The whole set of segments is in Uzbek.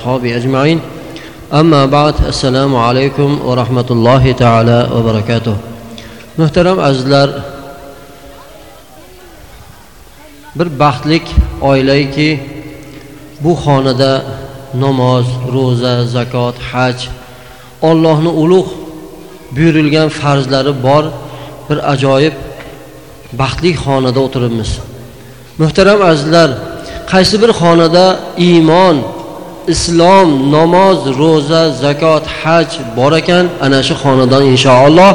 وأصحابه أجمعين أما بعد السلام عليكم ورحمة الله تعالى وبركاته محترم azizlar bir baxtlik oilayki bu xonada namoz ro'za zakot haj ollohni ulug' buyurilgan farzlari bor bir ajoyib baxtli xonada o'tiribmiz muhtaram azizlar qaysi bir xonada iymon islom namoz ro'za zakot haj bor ekan ana shu xonadon inshaalloh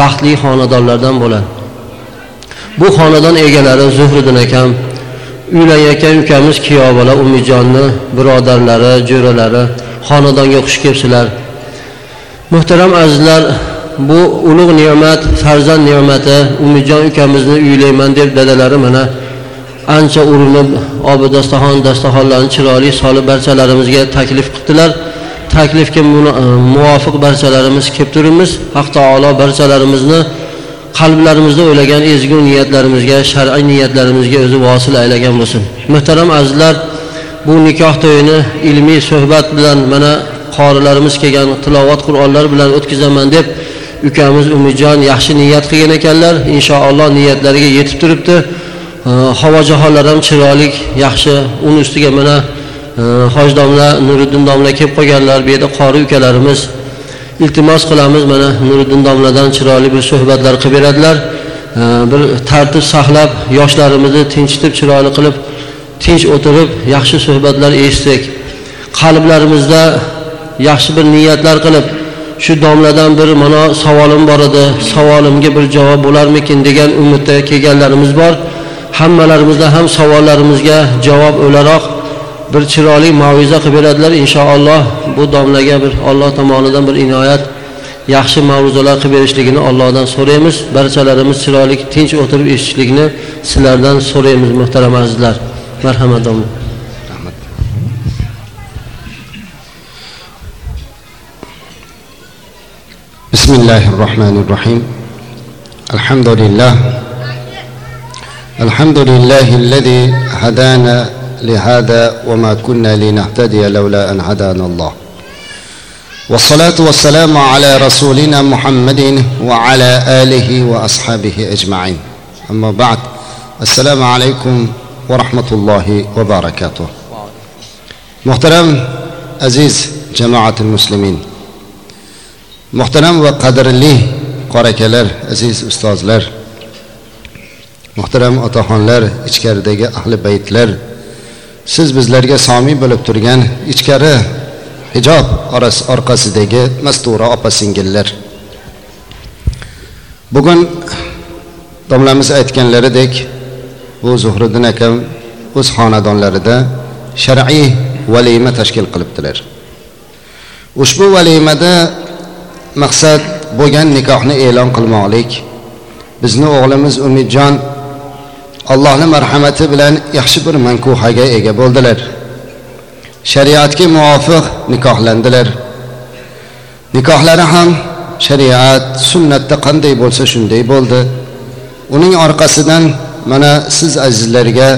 baxtli xonadonlardan bo'ladi. Bu xonadon egalari zuhriddin akam uylanayotgan ukamiz kuyov bola umidjonni birodarlari jo'ralari xonadonga xush kelibsizlar. Muhtaram azizlar bu ulug' ne'mat farzand ne'mati umidjon ukamizni uylayman deb dadalari mana ancha urinib obi dastaxon dastaxonlarni chiroyli solib barchalarimizga taklif qildilar. Taklifga e, muvofiq barchalarimiz kelib turibmiz. Haq taolo barchalarimizni qalblarimizda o'ylagan ezgu niyatlarimizga shar'iy niyatlarimizga o'zi vosil aylagan bo'lsin. Muhtaram azizlar bu nikoh to'yini ilmiy suhbat bilan mana qorilarimiz kelgan tilovat qur'onlar bilan o'tkazaman deb ukamiz umidjon yaxshi niyat qilgan ekanlar. Inshaalloh niyatlariga yetib turibdi. Havo jahonlar ham chiroyli yaxshi. Uni ustiga mana e, hoji domla nuriddin domla kelib qolganlar bu yerda qori ukalarimiz. Iltimos qilamiz mana nuriddin domladan chiroyli bir suhbatlar qilib beradilar. E, bir tartib saqlab yoshlarimizni tinchitib chiroyli qilib tinch o'tirib yaxshi suhbatlar eshitsak. Qalblarimizda yaxshi bir niyatlar qilib shu domladan bir mana savolim bor edi savolimga bir javob bo'larmikin degan umidda kelganlarimiz bor. hammalarimizni ham savollarimizga javob o'laroq bir chiroyli mav'iza qilib beradilar. Inshaalloh bu domlaga bir olloh tomonidan bir inoyat yaxshi mavzular qilib berishligini ollohdan so'raymiz. Barchalarimiz chiroyli tinch o'tirib eshitishlikni sizlardan so'raymiz muhtaram azizlar. Marhamat domla. Rahmat. Bismillahi rohmanir rohim alhamdulillah. الحمد لله الذي هدانا لهذا وما كنا لنهتدي لولا أن هدانا الله. والصلاة والسلام على رسولنا محمد وعلى آله وأصحابه أجمعين. أما بعد السلام عليكم ورحمة الله وبركاته. محترم عزيز جماعة المسلمين muhtaram va qadrli qorakalar aziz ustozlar muhtaram otaxonlar ichkaridagi ahli baytlar siz bizlarga somiy bo'lib turgan ichkari hijob orqasidagi mastura opa singillar bugun domlamiz aytganlaridek bu zuhriddin akam o'z xonadonlarida shar'iy valima tashkil qilibdilar. Ushbu valimada maqsad bo'lgan nikohni e'lon qilmoqlik. Bizni o'g'limiz umidjon allohni marhamati bilan yaxshi bir mankuhaga ega bo'ldilar. Shariatga muvofiq nikohlandilar. Nikohlari ham shariat sunnatda qanday bo'lsa shunday bo'ldi. Uning orqasidan mana siz azizlarga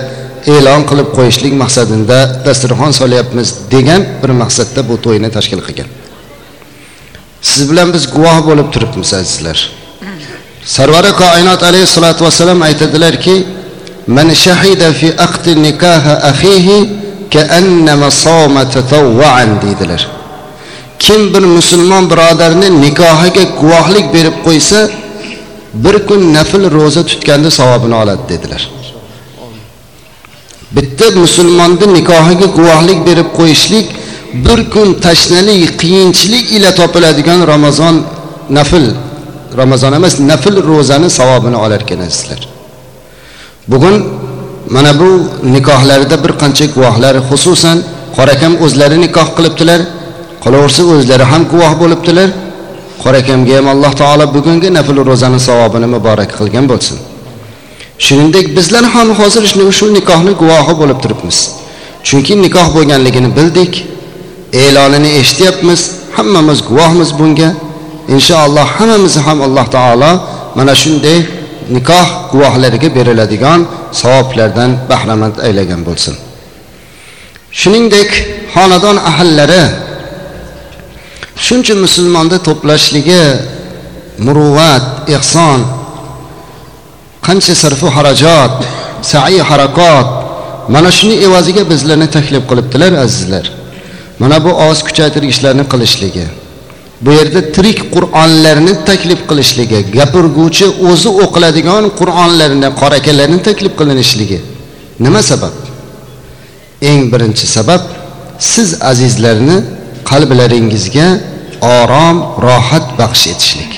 e'lon qilib qo'yishlik maqsadida dasturxon solyapmiz degan bir maqsadda bu to'yni tashkil qilgan. Siz bilan biz guvoh bo'lib turibmiz azizlar. Sarvari koinot alayhissalotu vassalam aytadilarki man shahida fi aqdi nikaha axihi kaannama soma tatawwa'an deydilar. Kim bir musulmon birodarni nikohiga guvohlik berib qo'ysa bir kun nafl ro'za tutganda savobini oladi dedilar. Bitta musulmonni nikohiga guvohlik berib qo'yishlik bir kun tashnalik qiyinchilik ila topiladigan ramazon nafl ramazon emas nafl ro'zani savobini olar ekansizlar bugun mana bu nikohlarida bir qancha guvohlar xususan qorakam o'zlari nikoh qilibdilar qolaversa o'zlari ham guvoh bo'libdilar. Qorakamga ham alloh taolo bugungi nafl ro'zani savobini muborak qilgan bo'lsin. Shuningdek bizlar ham hozir shu nikohni guvohi bo'lib turibmiz. Chunki nikoh bo'lganligini bildik e'lonini eshityapmiz hammamiz guvohmiz bunga. Inshaalloh hammamizni ham alloh taolo mana shunday nikoh guvohlariga beriladigan savoblardan bahramand aylagan bo'lsin. Shuningdek xonadon ahillari shuncha musulmonni to'plashligi muruvvat ehson qancha sarfu harajot sa'iy harakot mana shuni evaziga bizlarni taklif qilibdilar azizlar. Mana bu ovoz kuchaytirgichlarni qilishligi. Bu yerda tirik qur'onlarni taklif qilishligi gapirguvchi o'zi o'qiladigan qur'onlarni qorakalarni taklif qilinishligi nima sabab? Eng birinchi sabab siz azizlarni qalblaringizga orom rohat baxsh etishlik.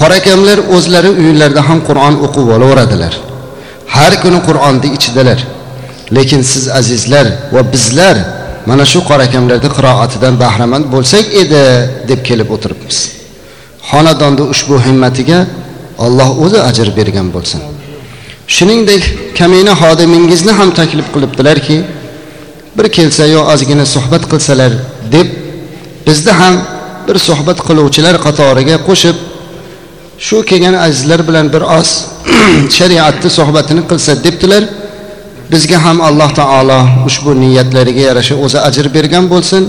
Qorakamlar o'zlari uylarida ham qur'on o'qib olaveradilar. Har kuni qur'onni ichidalar lekin siz azizlar va bizlar mana shu qorakamlarni qiroatidan bahramand bo'lsak edi deb kelib o'tiribmiz. Xonadonda ushbu himmatiga alloh o'zi ajr bergan bo'lsin. Shuningdek kamina xodimingizni ham taklif qilibdilarki bir kelsa yo ozgina suhbat qilsalar deb bizni ham bir suhbat qiluvchilar qatoriga qo'shib shu kelgan azizlar bilan bir oz shariatni suhbatini qilsa debdilar. Bizga ham alloh taolo ushbu niyatlariga yarasha o'zi ajr bergan bo'lsin.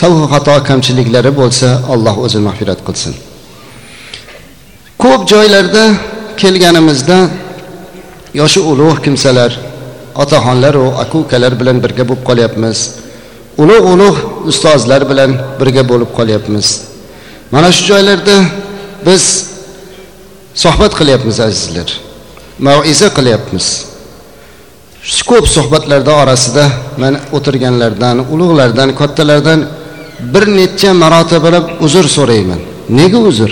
Savu xato kamchiliklari bo'lsa alloh o'zi mag'firat qilsin. Ko'p joylarda kelganimizda yoshi ulug' kimsalar otaxonlaru aka ukalar bilan birga bo'lib qolyapmiz. Ulug' ulug' ustozlar bilan birga bo'lib qolyapmiz. Mana shu joylarda biz suhbat qilyapmiz azizlar. Maiza qilyapmiz. Ko'p suhbatlarda orasida man o'tirganlardan ulug'lardan kattalardan bir necha marotabalab uzr so'rayman. Nega uzr?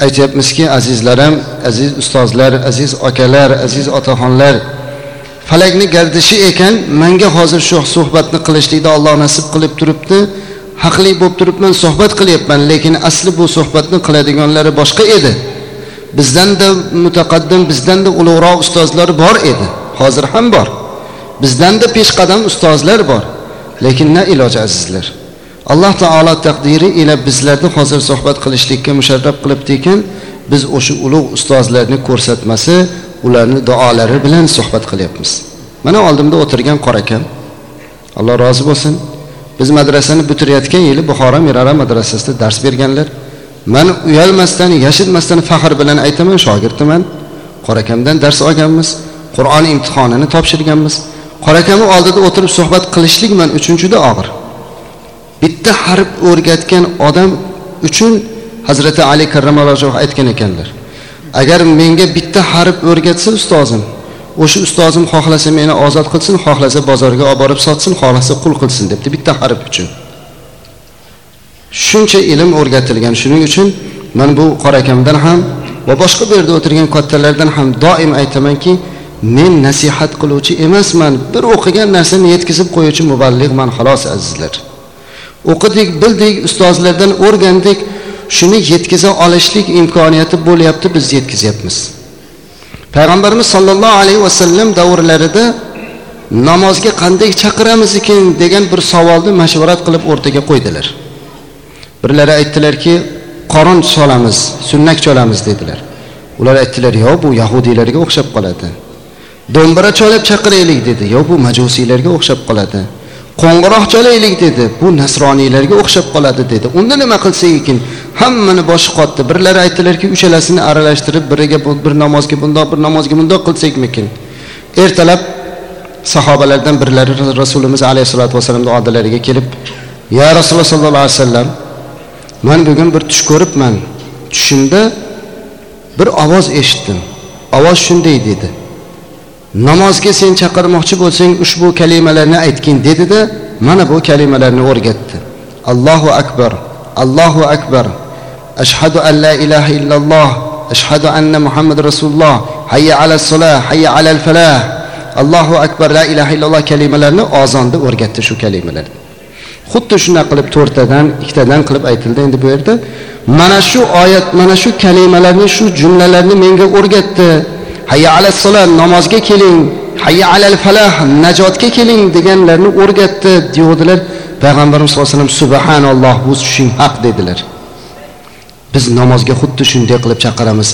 Aytyapmizki azizlarim aziz ustozlar aziz akalar aziz otaxonlar falakni gardishi ekan manga hozir shu suhbatni qilishlikni alloh nasib qilib turibdi. Haqli bo'lib turibman suhbat qilyapman lekin asli bu suhbatni qiladiganlari boshqa edi. Bizdanda mutaqaddim bizdanda ulug'roq ustozlar bor edi. Hozir ham bor. Bizdanda peshqadam ustozlar bor lekin na iloj azizlar. Alloh taolo taqdiri ila bizlarni hozir suhbat qilishlikka musharraf qilibdi ekan biz o'sha ulug' ustozlarni ko'rsatmasi ularni duolari bilan suhbat qilyapmiz. Mana oldimda o'tirgan qorakam alloh rozi bo'lsin. Biz madrasani bitirayotgan yili buxoro mirara madrasasida dars berganlar. Man uyalmasdan yashirmasdan faxr bilan aytaman shogirdiman. Qorakamdan dars olganmiz. Qur'on imtihonini topshirganmiz. Qorakami oldida o'tirib suhbat qilishlik man uchun juda og'ir. Bitta harf o'rgatgan odam uchun hazrati ali karramallohu aytgan ekanlar. Agar menga bitta harf o'rgatsa ustozim o'sha ustozim xohlasa meni ozod qilsin xohlasa bozorga olib borib sotsin xohlasa qul qilsin debdi bitta harf uchun. Shuncha ilm o'rgatilgan. Shuning uchun man bu qorakamdan ham va boshqa bu yerda o'tirgan kattalardan ham doim aytamanki men nasihat qiluvchi emasman. Bir o'qigan narsani yetkazib qo'yuvchi muballig'man xolos azizlar. O'qidik bildik ustozlardan o'rgandik. Shuni yetkaza olishlik imkoniyati bo'lyapti biz yetkazyapmiz. Payg'ambarimiz sollallohu alayhi vasallam davrlarida namozga qanday chaqiramiz ekan degan bir savolni mashvarat qilib o'rtaga qo'ydilar. Birlari aytdilarki qorin solamiz sunnak cholamiz dedilar. Ular aytdilar yo bu yahudiylarga o'xshab qoladi. Do'mbira chalib chaqiraylik dedi. Yo bu majusiylarga o'xshab qoladi. Qo'ng'iroq chalaylik dedi. Bu nasroniylarga o'xshab qoladi dedi. Unda nima qilsak ekan? Hammani boshi qotdi. Birlari aytdilarki uchalasini aralashtirib biriga bir namozga bundoq bir namozga bundoq qilsakmikin ertalab sahobalardan birlari rasulimiz alayhissalotu vassalamni oldilariga kelib ya rasululloh sollallohu alayhi vasallam man bugun bir tush ko'ribman. Tushimda bir ovoz eshitdim. Ovoz shunday dedi. Namozga sen chaqirmoqchi bo'lsang ushbu kalimalarni aytgin dedida mana bu kalimalarni o'rgatdi. Allohu akbar allohu akbar. Ashhadu an la ilaha illalloh ashhadu anna muhammad rasululloh. Hayya ala solah hayya ala falah allohu akbar la ilaha illalloh kalimalarini ozonda o'rgatdi shu kalimalarni xuddi shunaqa qilib to'rttadan ikkitadan qilib aytildi endi bu yerda. Mana shu oyat mana shu kalimalarni shu jumlalarni menga o'rgatdi. Hayya ala solat namozga keling. Hayya alal falah najotga keling deganlarni o'rgatdi deyodilar payg'ambarimiz sallallohu alayhi vasallam subhanalloh bu tushing haq dedilar. Biz namozga xuddi shunday qilib chaqiramiz.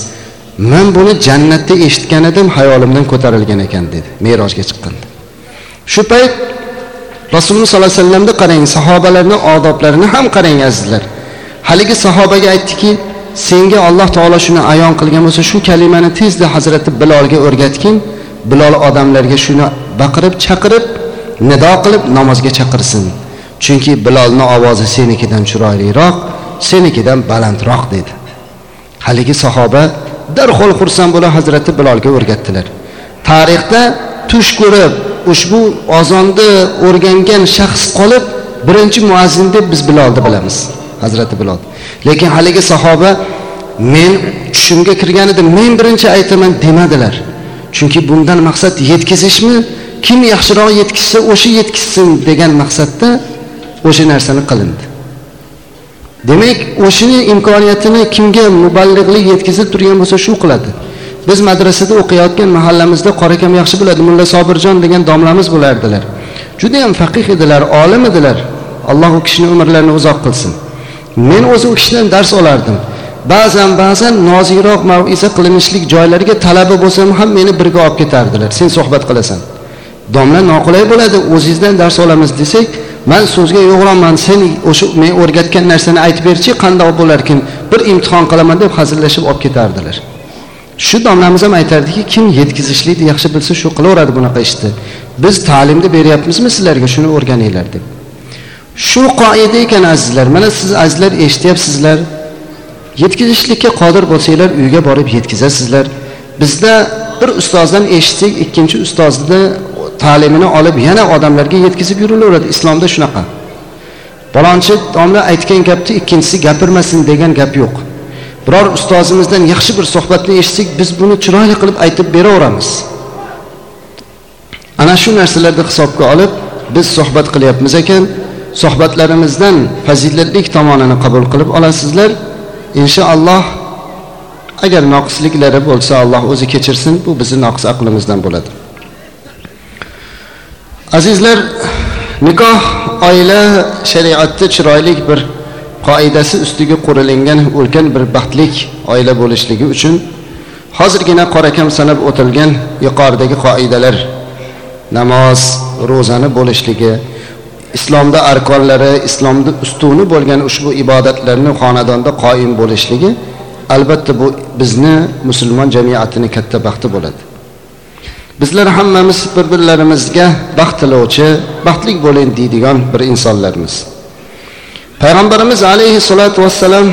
Men buni jannatda eshitgan edim hayolimdan ko'tarilgan ekan dedi. Merojga chiqqanda shu payt rasululloh sollallohu alayhi vasallamni qarang sahobalarni odoblarini ham qarang azizlar. Haligi sahobaga aytdiki senga alloh taolo shuni ayon qilgan bo'lsa shu kalimani tezda hazrati bilolga o'rgatgin. Bilol odamlarga shuni baqirib chaqirib nido qilib namozga chaqirsin. Chunki bilolni ovozi senikidan chiroyliroq senikidan balandroq dedi. Haligi sahoba darhol xursand bo'lib hazrati bilolga o'rgatdilar. Tarixda tush ko'rib ushbu ozonni o'rgangan shaxs qolib birinchi muazzin deb biz bilolni bilamiz. Hazrati bilol lekin haligi sahoba men tushimga kirgan edim men birinchi aytaman demadilar. Chunki bundan maqsad yetkazishmi? Kim yaxshiroq yetkazsa o'sha yetkazsin degan maqsadda o'sha narsani qilindi. Demak o'shani imkoniyatini kimga muballig'lik yetkazib turgan bo'lsa shu qiladi. Biz madrasada o'qiyotgan mahallamizda qorakam yaxshi bo'ladi mulla sobirjon degan domlamiz bo'lardilar. Judayam faqih edilar olim edilar. Alloh u kishini umrlarini uzoq qilsin. Men o'zi u kishidan dars olardim. Ba'zan ba'zan nozikroq maviza qilinishlik joylariga talaba bo'lsam ham meni birga olib ketardilar. Sen suhbat qilasan. Domla noqulay bo'ladi o'zingizdan dars olamiz desak man so'zga yo'g'ronman sen o'sha men o'rgatgan narsani aytib berchi qandoq bo'larkin? Bir imtihon qilaman deb hazillashib olib ketardilar. Shu domlamiz ham aytardiki kim yetkazishlikni yaxshi bilsa shu qilaveradi bunaqa ishni. Biz ta'limni beryapmizmi sizlarga shuni o'rganinglar deb. Shu qoida ekan azizlar. Mana siz azizlar eshityapsizlar. Yetkazishlikka qodir bo'lsanglar uyga borib yetkazasizlar. Bizda bir ustozdan eshitsak ikkinchi ustozni ta'limini olib yana odamlarga yetkazib yurilaveradi islomda shunaqa. Palonchi domla aytgan gapni ikkinchisi gapirmasin degan gap yo'q. Biror ustozimizdan yaxshi bir suhbatni eshitsak biz buni chiroyli qilib aytib beraveramiz. Ana shu narsalarni hisobga olib biz suhbat qilyapmiz ekan. Suhbatlarimizdan fazilatli tomonini qabul qilib olasizlar. Inshaalloh agar noqisliklari bo'lsa alloh o'zi kechirsin bu bizni noqis aqlimizdan bo'ladi. Azizlar nikoh oila shariatda chiroyli bir qoidasi ustiga qurilingan ulkan bir baxtlik oila bo'lishligi uchun hozirgina qorakam sanab o'tilgan yuqoridagi qoidalar namoz ro'zani bo'lishligi islomda arkonlari islomda ustuni bo'lgan ushbu ibodatlarni xonadonda qoyim bo'lishligi albatta bu bizni musulmon jamiyatini katta baxti bo'ladi. Bizlar hammamiz bir birlarimizga baxt tilovchi baxtli bo'ling deydigan bir insonlarmiz. Payg'ambarimiz alayhissalotu vassalam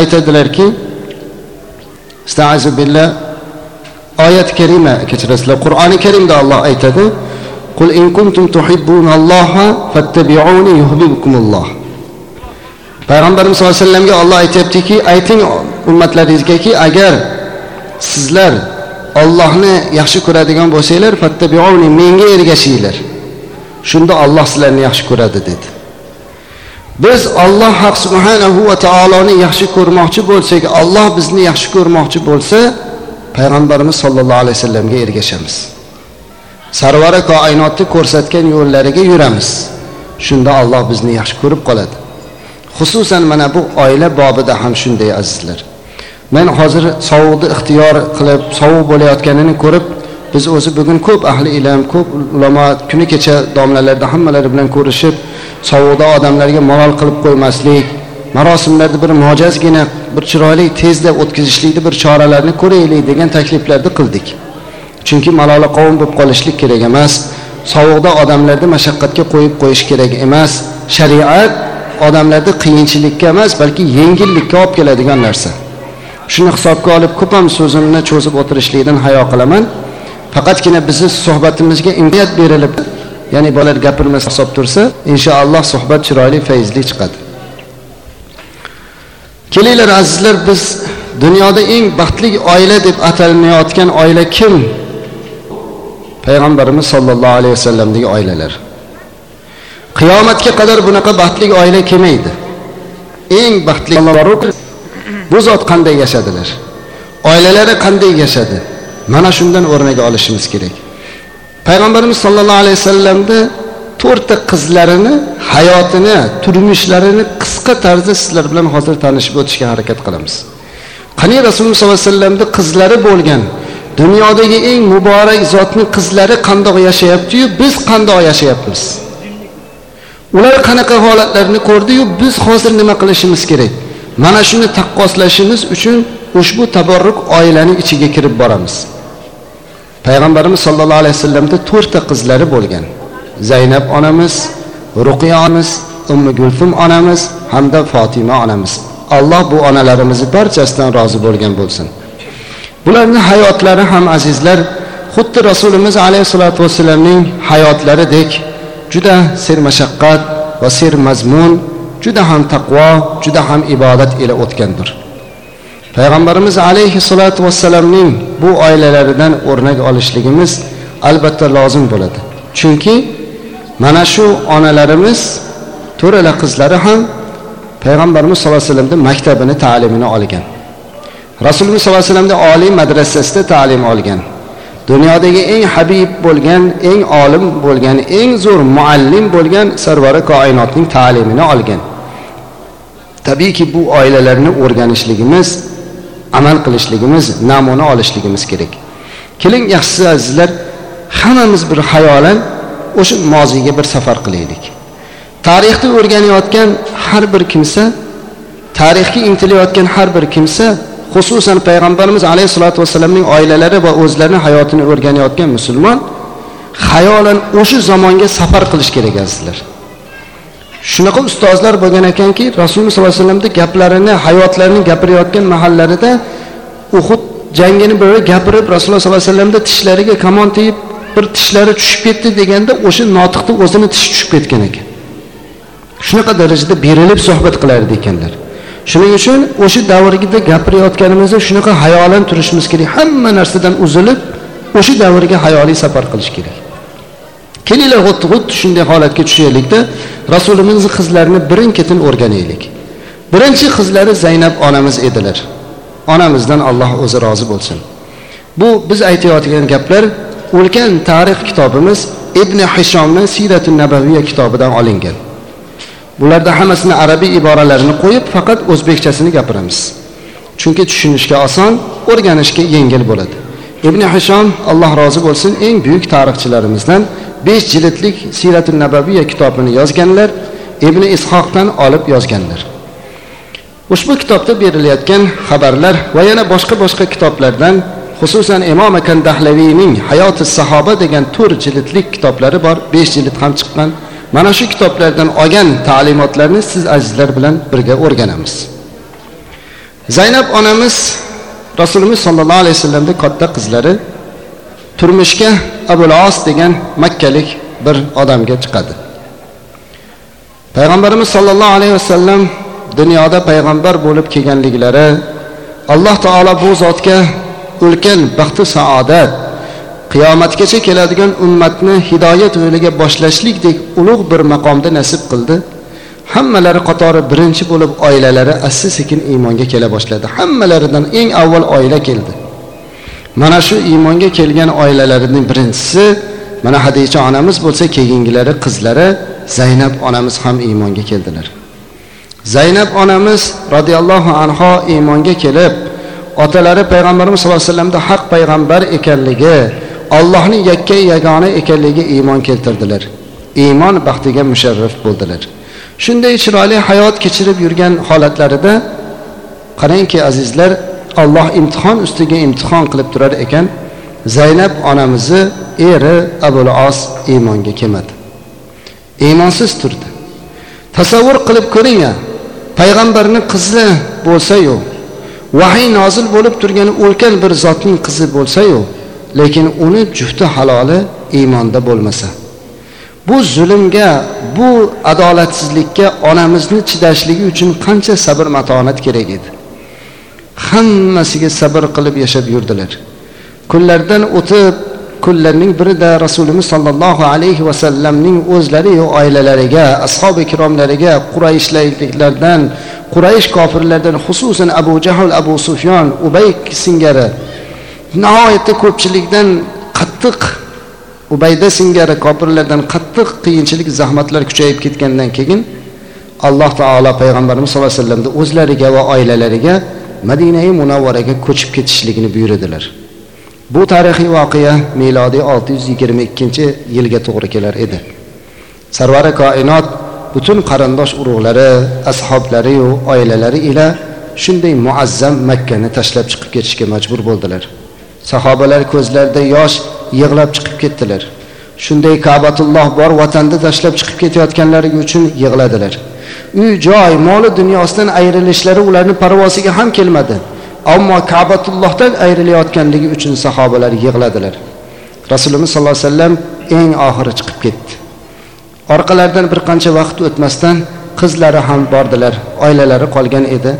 aytadilarki billah. Oyat karima kechirasizlar. Qur'oni karimda olloh aytadi qul in kuntum tuhibbunalloha fattabi'uni yuhibbukumulloh payg'ambarimiz sallallohu alayhi vasallamga olloh aytyaptiki ayting ummatlaringizgaki agar sizlar ollohni yaxshi ko'radigan bo'lsanglar fattabiuni menga ergashinglar. Shunda olloh sizlarni yaxshi ko'radi dedi. Biz olloh haq subhanahu va taoloni yaxshi ko'rmoqchi bo'lsak olloh bizni yaxshi ko'rmoqchi bo'lsa payg'ambarimiz sollallohu alayhi vasallamga ergashamiz. Sarvari koinotni ko'rsatgan yo'llariga yuramiz. Shunda olloh bizni yaxshi ko'rib qoladi. Xususan mana bu oila bobida ham shunday azizlar. Men hozir sovuqni ixtiyor qilib sovuq bo'layotganini ko'rib biz o'zi bugun ko'p ahli ilm ko'p ulamo kuni kecha domlalarda hammalari bilan ko'rishib sovuqda odamlarga malol qilib qo'ymaslik marosimlarni bir mojazgina bir chiroyli tezda o'tkazishlikni bir choralarni ko'raylik degan takliflarni qildik. Chunki malola qavm bo'lib qolishlik kerak emas. Sovuqda odamlarni mashaqqatga qo'yib qo'yish kerak emas. Shariat odamlarni qiyinchilikka emas balki yengillikka olib keladigan narsa. Shuni hisobga olib ko'p ham so'zimni cho'zib o'tirishlikdan hayo qilaman. Faqatgina bizni suhbatimizga imkoniyat berilib ya'ni bolalar gapirmasa hisob tursa inshaalloh suhbat chiroyli fayzli chiqadi. Kelinglar azizlar biz dunyoda eng baxtli oila deb atalmayotgan oila kim? Payg'ambarimiz sollallohu alayhi vasallamdagi oilalar. Qiyomatga qadar bunaqa baxtli oila kelmaydi. Eng baxtli bu zot qanday yashadilar? Oilalari qanday yashadi? Mana shundan o'rnak olishimiz kerak. Payg'ambarimiz sollallohu alayhi vasallamni to'rtta qizlarini hayotini turmushlarini qisqa tarzda sizlar bilan hozir tanishib o'tishga harakat qilamiz. Qani rasululloh sollallohu alayhi vasallamni qizlari bo'lgan dunyodagi eng muborak zotni qizlari qandoq yashayaptiyu biz qandoq yashayapmiz? Ular qanaqa holatlarni ko'rdiyu biz hozir nima qilishimiz kerak? Mana shuni taqqoslashimiz uchun ushbu tabarruk oilaning ichiga kirib boramiz. Payg'ambarimiz sollallohu alayhi vasallamda to'rtta qizlari bo'lgan. Zaynab onamiz ruqiya onamiz ummi gulfum onamiz hamda fotima onamiz. Alloh bu onalarimizni barchasidan rozi bo'lgan bo'lsin. Bularni hayotlari ham azizlar xuddi rasulimiz alayhissalotu vassalamning hayotlaridek juda sermashaqqat va sermazmun juda ham taqvo juda ham ibodat ila o'tgandir. Payg'ambarimiz alayhissalotu vassalamning bu oilalaridan o'rnak olishligimiz albatta lozim bo'ladi. Chunki mana shu onalarimiz to'rala qizlari ham payg'ambarimiz sallallohu alayhi vasallamda maktabini ta'limini olgan. Rasululloh sollallohu alayhi vasallamni oliy madrasasida ta'lim olgan. Dunyodagi eng habib bo'lgan eng olim bo'lgan eng zo'r muallim bo'lgan sarvari koinotning ta'limini olgan. Tabiiyki bu oilalarni o'rganishligimiz amal qilishligimiz namuna olishligimiz kerak. Keling yaxshisi azizlar hammamiz bir xayolan o'sha moziyga bir safar qilaylik. Tarixni o'rganayotgan har bir kimsa tarixga intilayotgan har bir kimsa xususan payg'ambarimiz alayhissalotu vassalamning oilalari va o'zlarini hayotini o'rganayotgan musulmon xayolan o'sha zamonga safar qilish kerak azizlar. Shunaqa ustozlar bo'lgan ekanki rasululloh sollallohu alayhi vasallamni gaplarini hayotlarini gapirayotgan mahallarida uhud jangini biri gapirib rasululloh sollallohu alayhi vasallamda tishlariga kamon tegib bir tishlari tushib ketdi deganda o'sha notiqni o'zini tishi tushib ketgan ekan. Shunaqa darajada berilib suhbat qilardi ekanlar. Shuning uchun o'sha davrgida gapirayotganimizda shunaqa hayolan turishimiz kerak. Hamma narsadan uzilib o'sha davrga hayoliy safar qilish kerak. Kelinglar xuddi xuddi shunday holatga tushaylikda rasulimizni qizlarini birin ketin o'rganaylik. Birinchi qizlari zaynab onamiz edilar. Onamizdan alloh o'zi rozi bo'lsin. Bu biz aytayotgan gaplar ulkan tarix kitobimiz ibn hishomni siyrati nabaviya kitobidan olingan. Bularda hammasini arabiy iboralarini qo'yib faqat o'zbekchasini gapiramiz. Chunki tushunishga oson o'rganishga yengil bo'ladi. Ibn hishom alloh rozi bo'lsin eng buyuk tarixchilarimizdan besh jildlik siyratul nabaviya kitobini yozganlar ibn ishoqdan olib yozganlar. Ushbu kitobda berilayotgan xabarlar va yana boshqa boshqa kitoblardan xususan imom kandahlaviyning hayoti sahoba degan to'rt jildlik kitoblari bor. Besh jild ham chiqqan. Mana shu kitoblardan olgan ta'limotlarni siz azizlar bilan birga o'rganamiz. Zaynab onamiz rasulimiz sollallohu alayhi vasallamni katta qizlari turmushga abul os degan makkalik bir odamga chiqadi. Payg'ambarimiz sollallohu alayhi vasallam dunyoda payg'ambar bo'lib kelganliklari alloh taolo bu zotga ulkan baxti saodat qiyomatgacha keladigan ummatni hidoyat yo'liga boshlashlikdek ulug' bir maqomda nasib qildi. Hammalari qatori birinchi bo'lib oilalari asta sekin iymonga kela boshladi. Hammalaridan eng avval oila keldi. Mana shu iymonga kelgan oilalarining birinchisi mana hadicha onamiz bo'lsa keyingilari qizlari zaynab onamiz ham iymonga keldilar. Zaynab onamiz roziyallohu anho iymonga kelib otalari payg'ambarimiz sallallohu alayhi vasallamda haq payg'ambar ekanligi allohning yakka yagona ekanligiga iymon keltirdilar. Iymon baxtiga musharraf bo'ldilar. Shunday chiroyli hayot kechirib yurgan holatlarida qarangki azizlar alloh imtihon ustiga imtihon qilib turar ekan zaynab onamizni eri abul os iymonga kelmadi. Iymonsiz turdi. Tasavvur qilib ko'ring payg'ambarni qizi bo'lsayu vahiy nozil bo'lib turgan ulkan bir zotning qizi bo'lsayu lekin uni jufti haloli iymonda bo'lmasa. Bu zulmga bu adolatsizlikka onamizni chidashligi uchun qancha sabr matonat kerak edi? Hammasiga sabr qilib yashab yurdilar. Kunlardan o'tib kunlarning birida rasulimiz sollallohu alayhi vasallamning o'zlariyu oilalariga ashobi ikromlariga qurayshliklardan quraysh kofirlardan xususan abu jahl abu sufyon ubayk singari nihoyatda ko'pchilikdan qattiq ubayda singari kofirlardan qattiq qiyinchilik zahmatlar kuchayib ketgandan keyin alloh taolo payg'ambarimiz sallallohu alayhi vasallamni o'zlariga va oilalariga madinai munavvaraga ko'chib ketishligini buyurdilar. Bu tarixiy voqea milodiy 622 yilga to'g'ri kelar edi. Sarvari koinot butun qarindosh urug'lari ashoblariyu oilalari ila shunday muazzam makkani tashlab chiqib ketishga majbur bo'ldilar. Sahobalar ko'zlarida yosh yig'lab chiqib ketdilar. Shunday kabatulloh bor vatanda tashlab chiqib ketayotganlari uchun yig'ladilar. Uy joy moli dunyosidan ayrilishlari ularni parvosiga ham kelmadi. Ammo kabatullohdan ayrilayotganligi uchun sahobalar yig'ladilar. Rasulimiz sollallohu alayhi vasallam eng oxiri chiqib ketdi. Orqalaridan bir qancha vaqt o'tmasdan qizlari ham bordilar. Oilalari qolgan edi.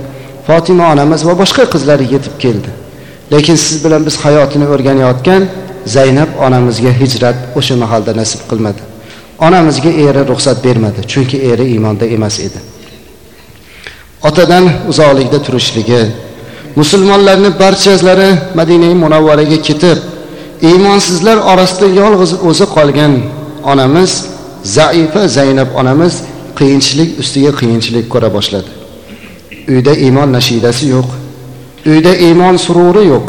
Fotima onamiz va boshqa qizlari yetib keldi. Lekin siz bilan biz hayotini o'rganayotgan zaynab onamizga hijrat o'sha mahalda nasib qilmadi. Onamizga eri ruxsat bermadi chunki eri iymonda emas edi. Otadan uzoqlikda turishligi musulmonlarni barchalari madinai munavvaraga ketib iymonsizlar orasida yolg'iz o'zi qolgan onamiz zaifa zaynab onamiz qiyinchilik ustiga qiyinchilik ko'ra boshladi. Uyda iymon nashidasi yo'q. Uyda iymon sururi yo'q.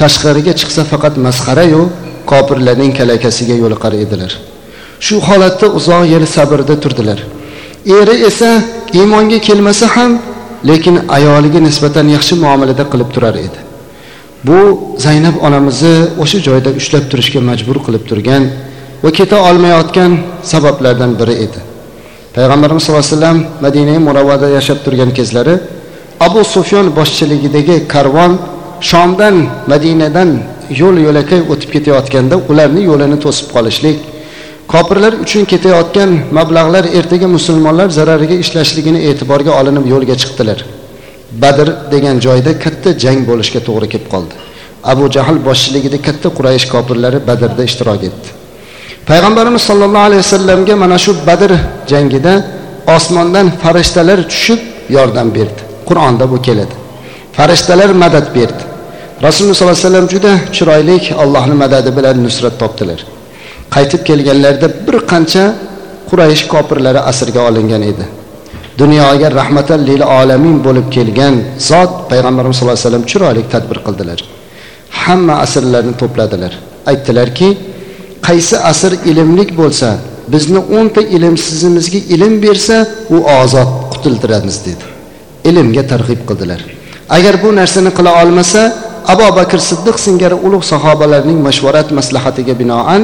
Tashqariga chiqsa faqat masxarayu kofirlarning kalakasiga yo'liqar edilar. Shu holatda uzoq yil sabrda turdilar. Eri esa iymonga kelmasa ham lekin ayoliga nisbatan yaxshi muomalada qilib turar edi. Bu zaynab onamizni o'sha joyda ushlab turishga majbur qilib turgan va keta olmayotgan sabablardan biri edi. Payg'ambarimiz sallallohu alayhi vasallam madina muravvada yashab turgan kezlari abu sufyon boshchiligidagi karvon shomdan madinadan yo'l yo'lakay o'tib ketayotganda ularni yo'lini to'sib qolishlik kofirlar uchun ketayotgan mablag'lar ertaga musulmonlar zarariga ishlashligini e'tiborga olinib yo'lga chiqdilar. Badr degan joyda katta jang bo'lishga to'g'ri kelib qoldi. Abu jahl boshchiligida katta quraysh kofirlari badrda ishtirok etdi. Payg'ambarimiz sollallohu alayhi vasallamga mana shu badr jangida osmondan farishtalar tushib yordam berdi. Qur'onda bu keladi. Farishtalar madad berdi. Rasululloh sollallohu alayhi vasallam juda chiroyli allohni madadi bilan nusrat topdilar. Qaytib kelganlarida bir qancha quraysh kofirlari asirga olingan edi. Dunyoga rahmatan lil olamin bo'lib kelgan zot payg'ambarimiz sallallohu alayhi vasallam chiroyli tadbir qildilar. Hamma asrlarni to'pladilar. Aytdilarki qaysi asr ilmlik bo'lsa bizni o'nta ilmsizimizga ilm bersa u ozod qutultiramiz dedi. Ilmga targ'ib qildilar. Agar bu narsani qila olmasa abu bakr siddiq singari ulug' sahobalarning mashvarat maslahatiga binoan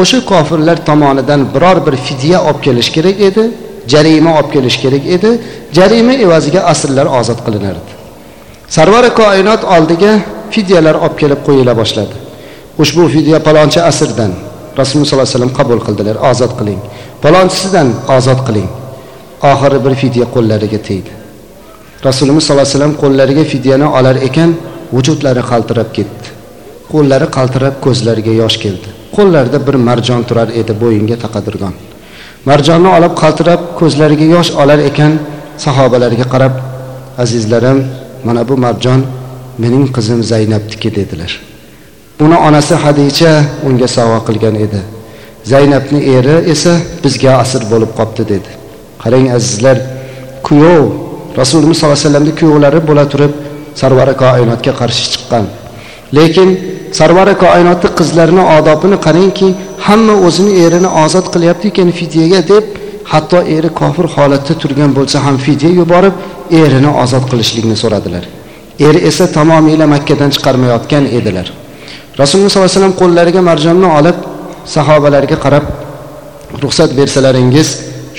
o'sha kofirlar tomonidan biror bir fidya olib kelish kerak edi jarima olib kelish kerak edi jarima evaziga asrlar ozod qilinardi. Sarvari koinot oldiga fidyalar olib kelib qo'yila boshladi. Ushbu fidya palonchi asrdan rasululloh sollallohu alayhi vasallam qabul qildilar ozod qiling. Palonchisidan ozod qiling. Oxiri bir fidya qo'llariga tegdi. Rasulimiz sollallohu alayhi vasallam qo'llariga fidyani olar ekan vujudlari qaltirab ketdi. Qo'llari qaltirab ko'zlariga yosh keldi. Qo'llarida bir marjon turar edi bo'yinga taqadirgon. Marjonni olib qaltirab ko'zlariga yosh olar ekan sahobalarga qarab azizlarim mana bu marjon mening qizim zaynabniki dedilar. Buni onasi hadicha unga sovg'a qilgan edi. Zaynabni eri esa bizga asir bo'lib qolibdi dedi. Qarang azizlar kuyov rasulimiz sollallohu alayhi vasallamni kuyovlari bo'la turib sarvari koinotga qarshi chiqqan. Lekin sarvari koinotni qizlarini odobini qarangki hamma o'zini erini ozod qilyapti ekan fidyaga deb hatto eri kofir holatda turgan bo'lsa ham fidya yuborib erini ozod qilishlikni so'radilar. Eri esa tamomila makkadan chiqarmayotgan edilar. Rasululloh sollallohu alayhi vasallam qo'llariga marjonni olib sahobalarga qarab ruxsat bersalaringiz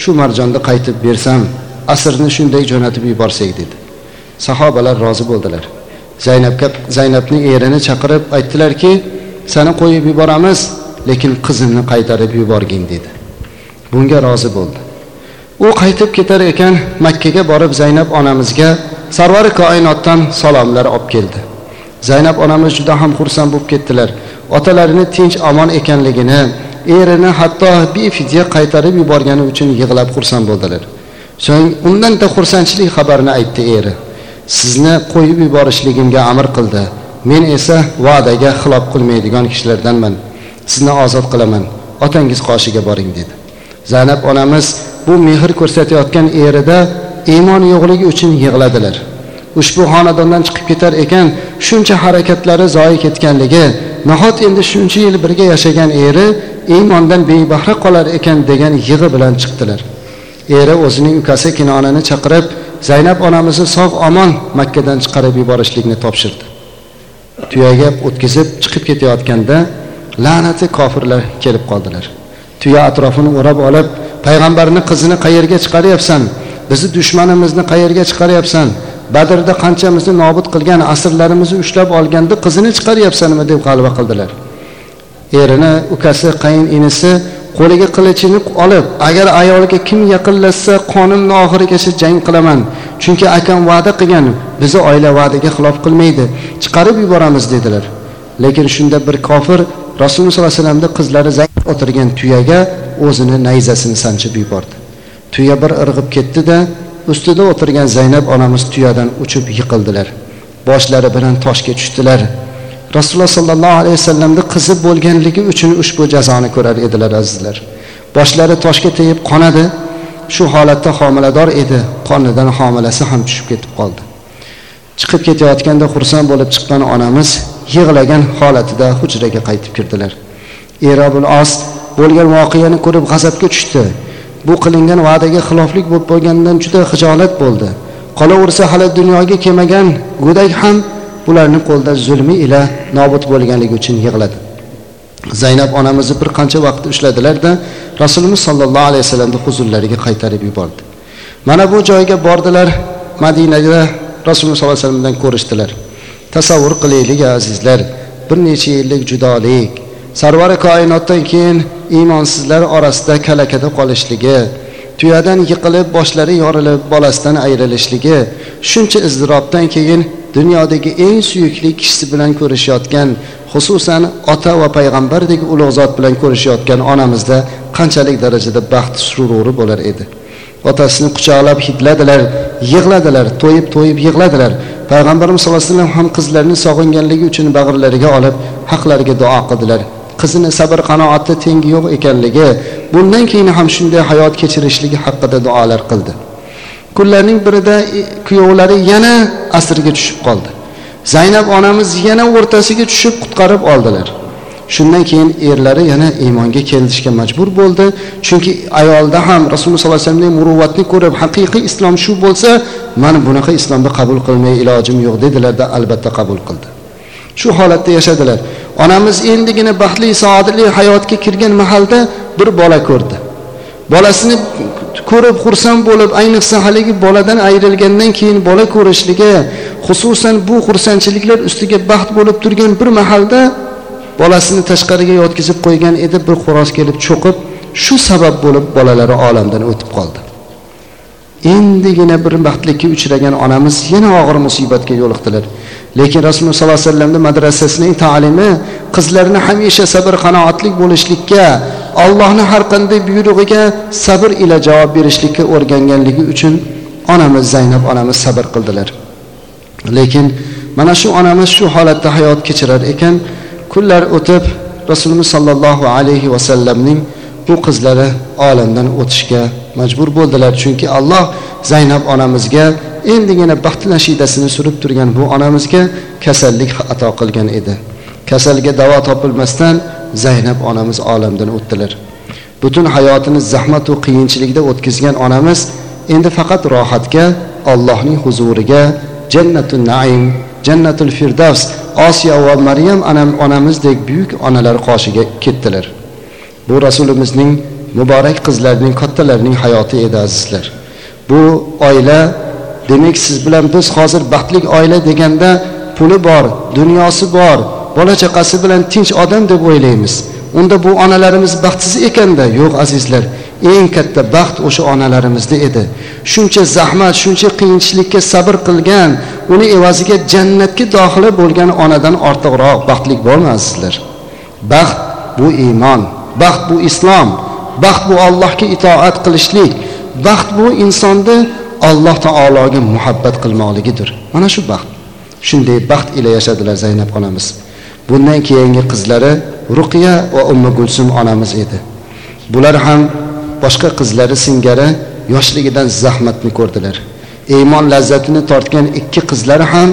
shu marjonni qaytib bersam asrni shunday jo'natib yuborsak dedi. Sahobalar rozi bo'ldilar. Zaynabga zaynabni erini chaqirib aytdilarki seni qo'yib yuboramiz lekin qizimni qaytarib yuborgin dedi. Bunga rozi bo'ldi. U qaytib ketar ekan makkaga borib zaynab onamizga sarvari koinotdan salomlar olib keldi. Zaynab onamiz juda ham xursand bo'lib ketdilar. Otalarini tinch omon ekanligini erini hatto befidya qaytarib yuborgani uchun yig'lab xursand bo'ldilar. So'ng undanda xursandchilik xabarini aytdi eri. Sizni qo'yib yuborishligimga amr qildi. Men esa va'daga xilof qilmaydigan kishilardanman. Sizni ozod qilaman. Otangiz qoshiga boring dedi. Zaynab onamiz bu mehr ko'rsatayotgan erida iymon yo'qligi uchun yig'ladilar. Ushbu xonadondan chiqib ketar ekan shuncha harakatlari zoyi ketganligi nahot endi shuncha yil birga yashagan eri iymondan bebahra qolar ekan degan yig'i bilan chiqdilar. Eri o'zining ukasi kinonani chaqirib zaynab onamizni sog' omon makkadan chiqarib yuborishlikni topshirdi. Tuyaga o'tkazib chiqib ketayotganda la'nati kofirlar kelib qoldilar. Tuya atrofini o'rab olib payg'ambarni qizini qayerga chiqaryapsan? Bizni dushmanimizni qayerga chiqaryapsan? Badrda qanchamizni nobud qilgan asrlarimizni ushlab olganda qizini chiqaryapsanmi? deb g'alva qildilar. Erini ukasi qayin inisi qo'liga qilichini olib agar ayolga kim yaqinlashsa qonimni oxirigacha jang qilaman. Chunki akam va'da qilgan bizni oila va'daga xilof qilmaydi. Chiqarib yuboramiz dedilar. Lekin shunda bir kofir rasululloh sollallohu alayhi vasallamni qizlari zang o'tirgan tuyaga o'zini nayzasini sanchib yubordi. Tuya bir irg'ib ketdida ustida o'tirgan zaynab onamiz tuyadan uchib yiqildilar. Boshlari bilan toshga tushdilar. Rasululloh sollallohu alayhi vasallamni qizi bo'lganligi uchun ushbu jazoni ko'rar edilar azizlar. Boshlari toshga tegib qonadi. Shu holatda homilador edi. Qonidan homilasi ham tushib ketib qoldi. Chiqib ketayotganda xursand bo'lib chiqqan onamiz yig'lagan holatida hujraga qaytib kirdilar. Erobul os bo'lgan voqeani ko'rib g'azabga tushdi. Bu qilingan va'daga xiloflik bo'lib bo'lganidan juda hijolat bo'ldi. Qolaversa hali dunyoga kelmagan go'dak ham ularni qo'lida zulmi ila nobud bo'lganligi uchun yig'ladi. Zaynab onamizni bir qancha vaqt ushladilarda rasulimiz sollallohu alayhi vasallamni huzurlariga qaytarib yubordi. Mana bu joyga bordilar madinada rasululloh sollallohu alayhi vasallam bilan ko'rishdilar. Tasavvur qilaylik azizlar bir necha yillik judolik. Sarvari koinotdan keyin iymonsizlar orasida kalakada qolishligi tuyadan yiqilib boshlari yorilib bolasidan ayrilishligi shuncha izdirobdan keyin dunyodagi eng suyukli kishisi bilan ko'rishayotgan xususan ota va payg'ambardek ulug' zot bilan ko'rishayotgan onamizda qanchalik darajada baxt sururi bo'lar edi. Otasini quchoqlab hidladilar yig'ladilar to'yib to'yib yig'ladilar. Payg'ambarimiz sallallohu alayhi vasallam ham qizlarini sog'inganligi uchun bag'rlariga olib haqlariga duo qildilar. Qizini sabr qanoatda tengi yo'q ekanligi bundan keyin ham shunday hayot kechirishligi haqida duolar qildi. Kunlarning birida kuyovlari yana asrga tushib qoldi. Zaynab onamiz yana o'rtasiga tushib qutqarib oldilar. Shundan keyin erlari yana iymonga kelishga majbur bo'ldi. Chunki ayolda ham rasululloh sollallohu alayhi vasallamning muruvvatni ko'rib haqiqiy islom shu bo'lsa man bunaqa islomni qabul qilmay ilojim yo'q dedilarda albatta qabul qildi. Shu holatda yashadilar. Onamiz endigina baxtli saodatli hayotga kirgan mahalda bir bola ko'rdi. Bolasini ko'rib xursand bo'lib ayniqsa haligi boladan ayrilgandan keyin bola ko'rishligi xususan bu xursandchiliklar ustiga baxt bo'lib turgan bir mahalda bolasini tashqariga yotqizib qo'ygan edi bir xo'roz kelib cho'qib shu sabab bo'lib bolalari olamdan o'tib qoldi. Endigina bir baxtlikka uchragan onamiz yana og'ir musibatga yo'liqdilar. Lekin rasululloh sollallohu alayhi vasallamni madrasasining ta'limi qizlarni hamisha sabr qanoatlik bo'lishlikka allohni har qanday buyrug'iga sabr ila javob berishlikka o'rganganligi uchun onamiz zaynab onamiz sabr qildilar. Lekin mana shu onamiz shu holatda hayot kechirar ekan kunlar o'tib rasulimiz sollallohu alayhi vasallamning bu qizlari olamdan o'tishga majbur bo'ldilar. Chunki alloh zaynab onamizga endigina baxt nashidasini surib turgan bu onamizga kasallik ato qilgan edi. Kasalga davo topilmasdan zaynab onamiz olamdan o'tdilar. Butun hayotini zahmatu qiyinchilikda o'tkazgan onamiz endi faqat rohatga allohning huzuriga jannatul naim jannatul firdavs osiyo va maryam onamizdek buyuk onalar qoshiga ketdilar. Bu rasulimizning muborak qizlarining kattalarining hayoti edi azizlar. Bu oila demak siz bilan biz hozir baxtli oila deganda puli bor dunyosi bor bola chaqasi bilan tinch odam deb o'ylaymiz. Unda bu onalarimiz baxtsiz ekanda yo'q azizlar. Eng katta baxt o'sha onalarimizda edi. Shuncha zahmat shuncha qiyinchilikka sabr qilgan uni evaziga jannatga dohila bo'lgan onadan ortiqroq baxtlik bormi azizlar? Baxt bu iymon. Baxt bu islom baxt bu allohga itoat qilishlik baxt bu insonni alloh taologa muhabbat qilmoqligidir. Mana shu baxt. Shunday baxt ila yashadilar zaynab onamiz. Bundan keyingi qizlari ruqiya va umma gulsum onamiz edi. Bular ham boshqa qizlari singari yoshligidan zahmatni ko'rdilar. Iymon lazzatini tortgan ikki qizlari ham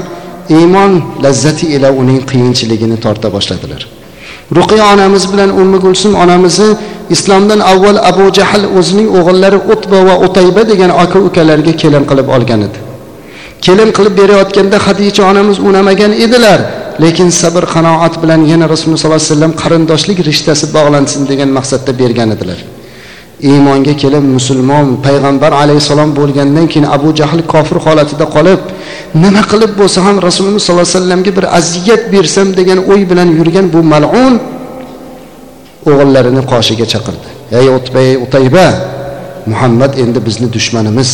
iymon lazzati ila uning qiyinchiligini torta boshladilar. Ruqiya onamiz bilan ummi gulsum onamizni islomdan avval abu jahl o'zining o'g'illari utba va utayba degan aka ukalarga kelin qilib olgan edi. Kelin qilib berayotganda hadicha onamiz unamagan edilar lekin sabr qanoat bilan yana rasululloh sollallohu alayhi vasallam qarindoshlik rishtasi bog'lansin degan maqsadda bergan edilar. Iymonga kelib musulmon payg'ambar alayhissalom bo'lgandan keyin abu jahl kofir holatida qolib nima qilib bo'lsa ham rasululloh sollallohu alayhi vasallamga bir aziyat bersam degan o'y bilan yurgan bu mal'un o'g'illarini qoshiga chaqirdi. Ey utbay utayba muhammad endi bizni dushmanimiz.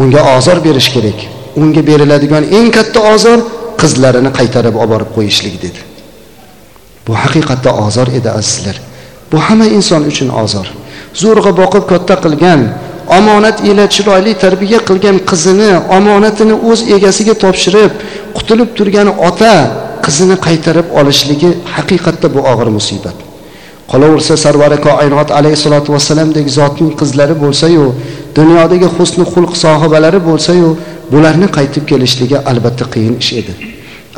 Unga ozor berish kerak. Unga beriladigan eng katta ozor qizlarini qaytarib olib borib qo'yishlik dedi. Bu haqiqatda ozor edi azizlar. Bu hamma inson uchun ozor. Zo'rg'a boqib katta qilgan omonat ila chiroyli tarbiya qilgan qizini omonatini o'z egasiga topshirib qutulib turgan ota qizini qaytarib olishligi haqiqatda bu og'ir musibat. Qolaversa sarvari koinot alayhissalotu vassalamdek zotning qizlari bo'lsayu dunyodagi husni xulq sohibalari bo'lsayu bularni qaytib kelishligi albatta qiyin ish edi.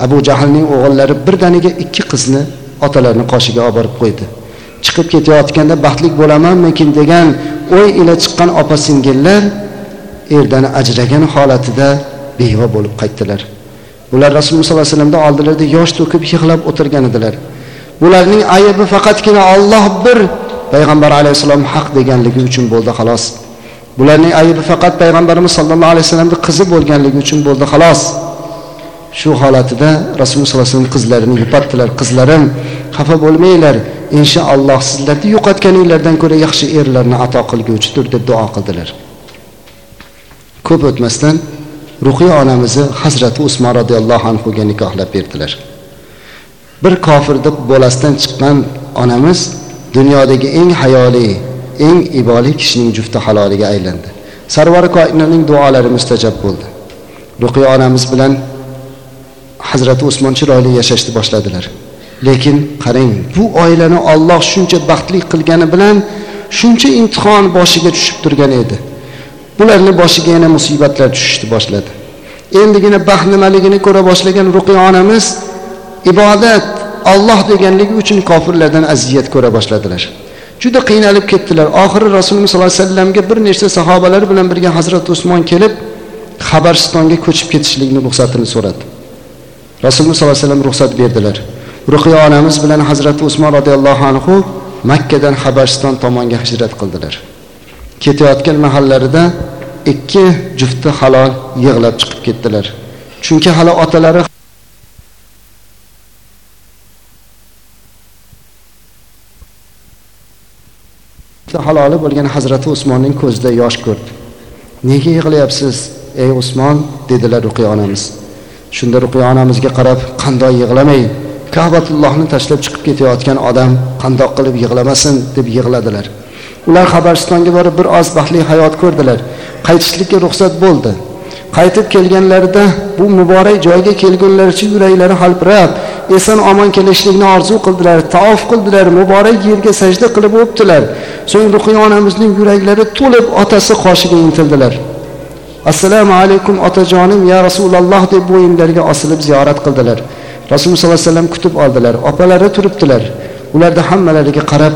Abu jahlning o'g'illari birdaniga ikki qizni otalarini qoshiga olib borib qo'ydi. Chiqib ketayotganda baxtli bo'lamanmikin degan o'y ila chiqqan opa singillar erdan ajragan holatida beva bo'lib qaytdilar. Bular rasululloh sollallohu alayhi vasallamni oldilarida yosh to'kib yig'lab o'tirgan edilar. Bularning aybi faqatgina Alloh bir payg'ambar alayhissalom haq deganligi uchun bo'ldi xolos. Bularning aybi faqat payg'ambarimiz sollallohu alayhi vasallamni qizi bo'lganligi uchun bo'ldi xolos. Shu holatida rasululloh sollallohu alayhi vasallam qizlarini yupatdilar qizlarim xafa bo'lmanglar. Inshaalloh sizlarni yo'qotganinglardan ko'ra yaxshi erlarni ato qilguvchidir deb duo qildilar. Ko'p o'tmasdan ruhiy onamizni hazrati usmon roziyallohu anhuga nikohlab berdilar. Bir kofir deb bolasidan chiqqan onamiz dunyodagi eng hayoli eng iboli kishining jufti haloliga aylandi. Sarvari koinotning duolari mustajab bo'ldi. Ruqiya onamiz bilan hazrati usmon chiroyli yashashni boshladilar. Lekin qarang bu oilani olloh shuncha baxtli qilgani bilan shuncha imtihon boshiga tushib turgan edi. Bularni boshiga yana musibatlar tushishni boshladi. Endigina baxt nimaligini ko'ra boshlagan ruqiy onamiz ibodat olloh deganligi uchun kofirlardan aziyat ko'ra boshladilar. Juda qiynalib ketdilar. Oxiri rasululloh sollallohu alayhi vasallamga bir nechta sahobalar bilan birga hazrati usmon kelib xabaristonga ko'chib ketishlikni ruxsatini so'radi. Rasululloh sollallohu alayhi vasallam ruxsat berdilar. Ruqiya onamiz bilan hazrati usmon roziyallohu anhu makkadan habariston tomonga hijrat qildilar. Ketayotgan mahallarida ikki jufti halol yig'lab chiqib ketdilar. Chunki hali otalari haloli bo'lgan hazrati usmonning ko'zida yosh ko'rdi. Nega yig'layapsiz ey usmon? dedilar ruqiya onamiz. Shunda ruqiya onamizga qarab qandoq yig'lamay kabatullohni tashlab chiqib ketayotgan odam qandoq qilib yig'lamasin deb yig'ladilar. Ular xabaristonga borib bir oz baxtli hayot ko'rdilar. Qaytishlikka ruxsat bo'ldi. Qaytib kelganlarida bu muborak joyga kelgunlaricha yuraklari halpirab eson omon kelishlikni orzu qildilar taof qildilar muborak yerga sajda qilib o'pdilar. So'ng ruhiy onamizning yuraklari to'lib otasi qoshiga intildilar. Assalomu alaykum otajonim ya rasululloh deb bo'yinlariga osilib ziyorat qildilar. Rasululloh sollallohu alayhi vasallam kutib oldilar. Opalari turibdilar. Ularni hammalariga qarab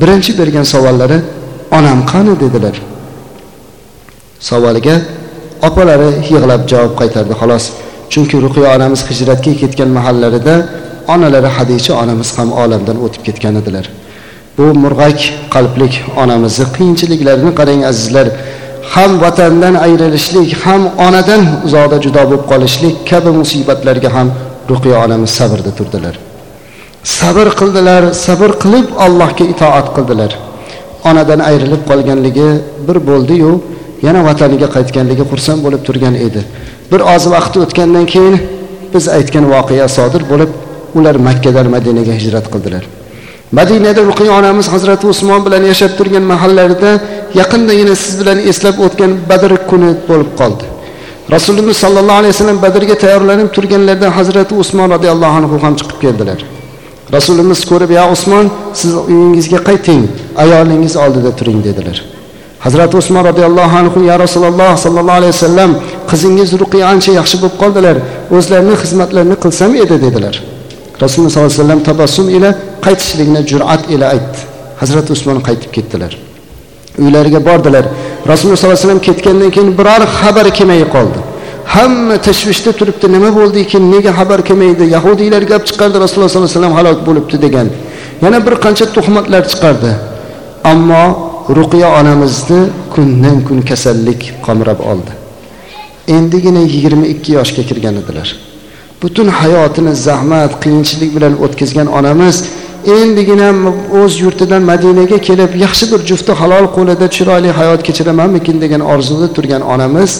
birinchi bergan savollari onam qani? dedilar. Savoliga opalari yig'lab javob qaytardi xolos. Chunki ruqiya onamiz hijratga ketgan mahallarida onalari hadicha onamiz ham olamdan o'tib ketgan edilar. Bu murg'ak qalblik onamizni qiyinchiliklarini qarang azizlar. Ham vatandan ayrilishlik ham onadan uzoqda judo bo'lib qolishlik kabi musibatlarga ham ruqiya onamiz sabrda turdilar. Sabr qildilar sabr qilib allohga itoat qildilar. Onadan ayrilib qolganligi bir bo'ldiyu yana vataniga qaytganligi xursand bo'lib turgan edi. Bir oz vaqt o'tgandan keyin biz aytgan voqea sodir bo'lib ular makkadan madinaga hijrat qildilar. Madinada ruqiya onamiz hazrati usmon bilan yashab turgan mahallarida yaqindagina siz bilan eslab o'tgan badr kuni bo'lib qoldi. Rasululloh sollallohu alayhi vasallam badrga tayyorlanib turganlarida hazrati usmon roziyallohu anhu ham chiqib keldilar. Rasulimiz ko'rib ya usmon siz uyingizga qayting ayolingiz oldida turing dedilar. Hazrati usmon roziyallohu anhu ya rasululloh sollallohu alayhi vasallam qizingiz ruqiya ancha yaxshi bo'lib qoldilar o'zlarini xizmatlarini qilsam edi dedilar. Rasululloh sollallohu alayhi vasallam tabassum ila qaytishlikni jur'at ila aytdi. Hazrati usmon qaytib ketdilar. Uylariga bordilar. Rasululloh sollallohu alayhi vasallam ketgandan keyin biror xabar kelmay qoldi. Hamma tashvishda turibdi nima bo'ldi ekan nega xabar kelmaydi yahudiylar gap chiqardi rasululloh sollallohu alayhi vasallam halok bo'libdi degan. Yana bir qancha tuhmatlar chiqardi. Ammo ruqiya onamizni kundan kun kasallik qamrab oldi. Endigina yigirma ikki yoshga kirgan edilar. Butun hayotini zahmat qiyinchilik bilan o'tkazgan onamiz endigina o'z yurtidan madinaga kelib yaxshi bir jufti halol qo'lida chiroyli hayot kechiramanmikin degan orzuda turgan onamiz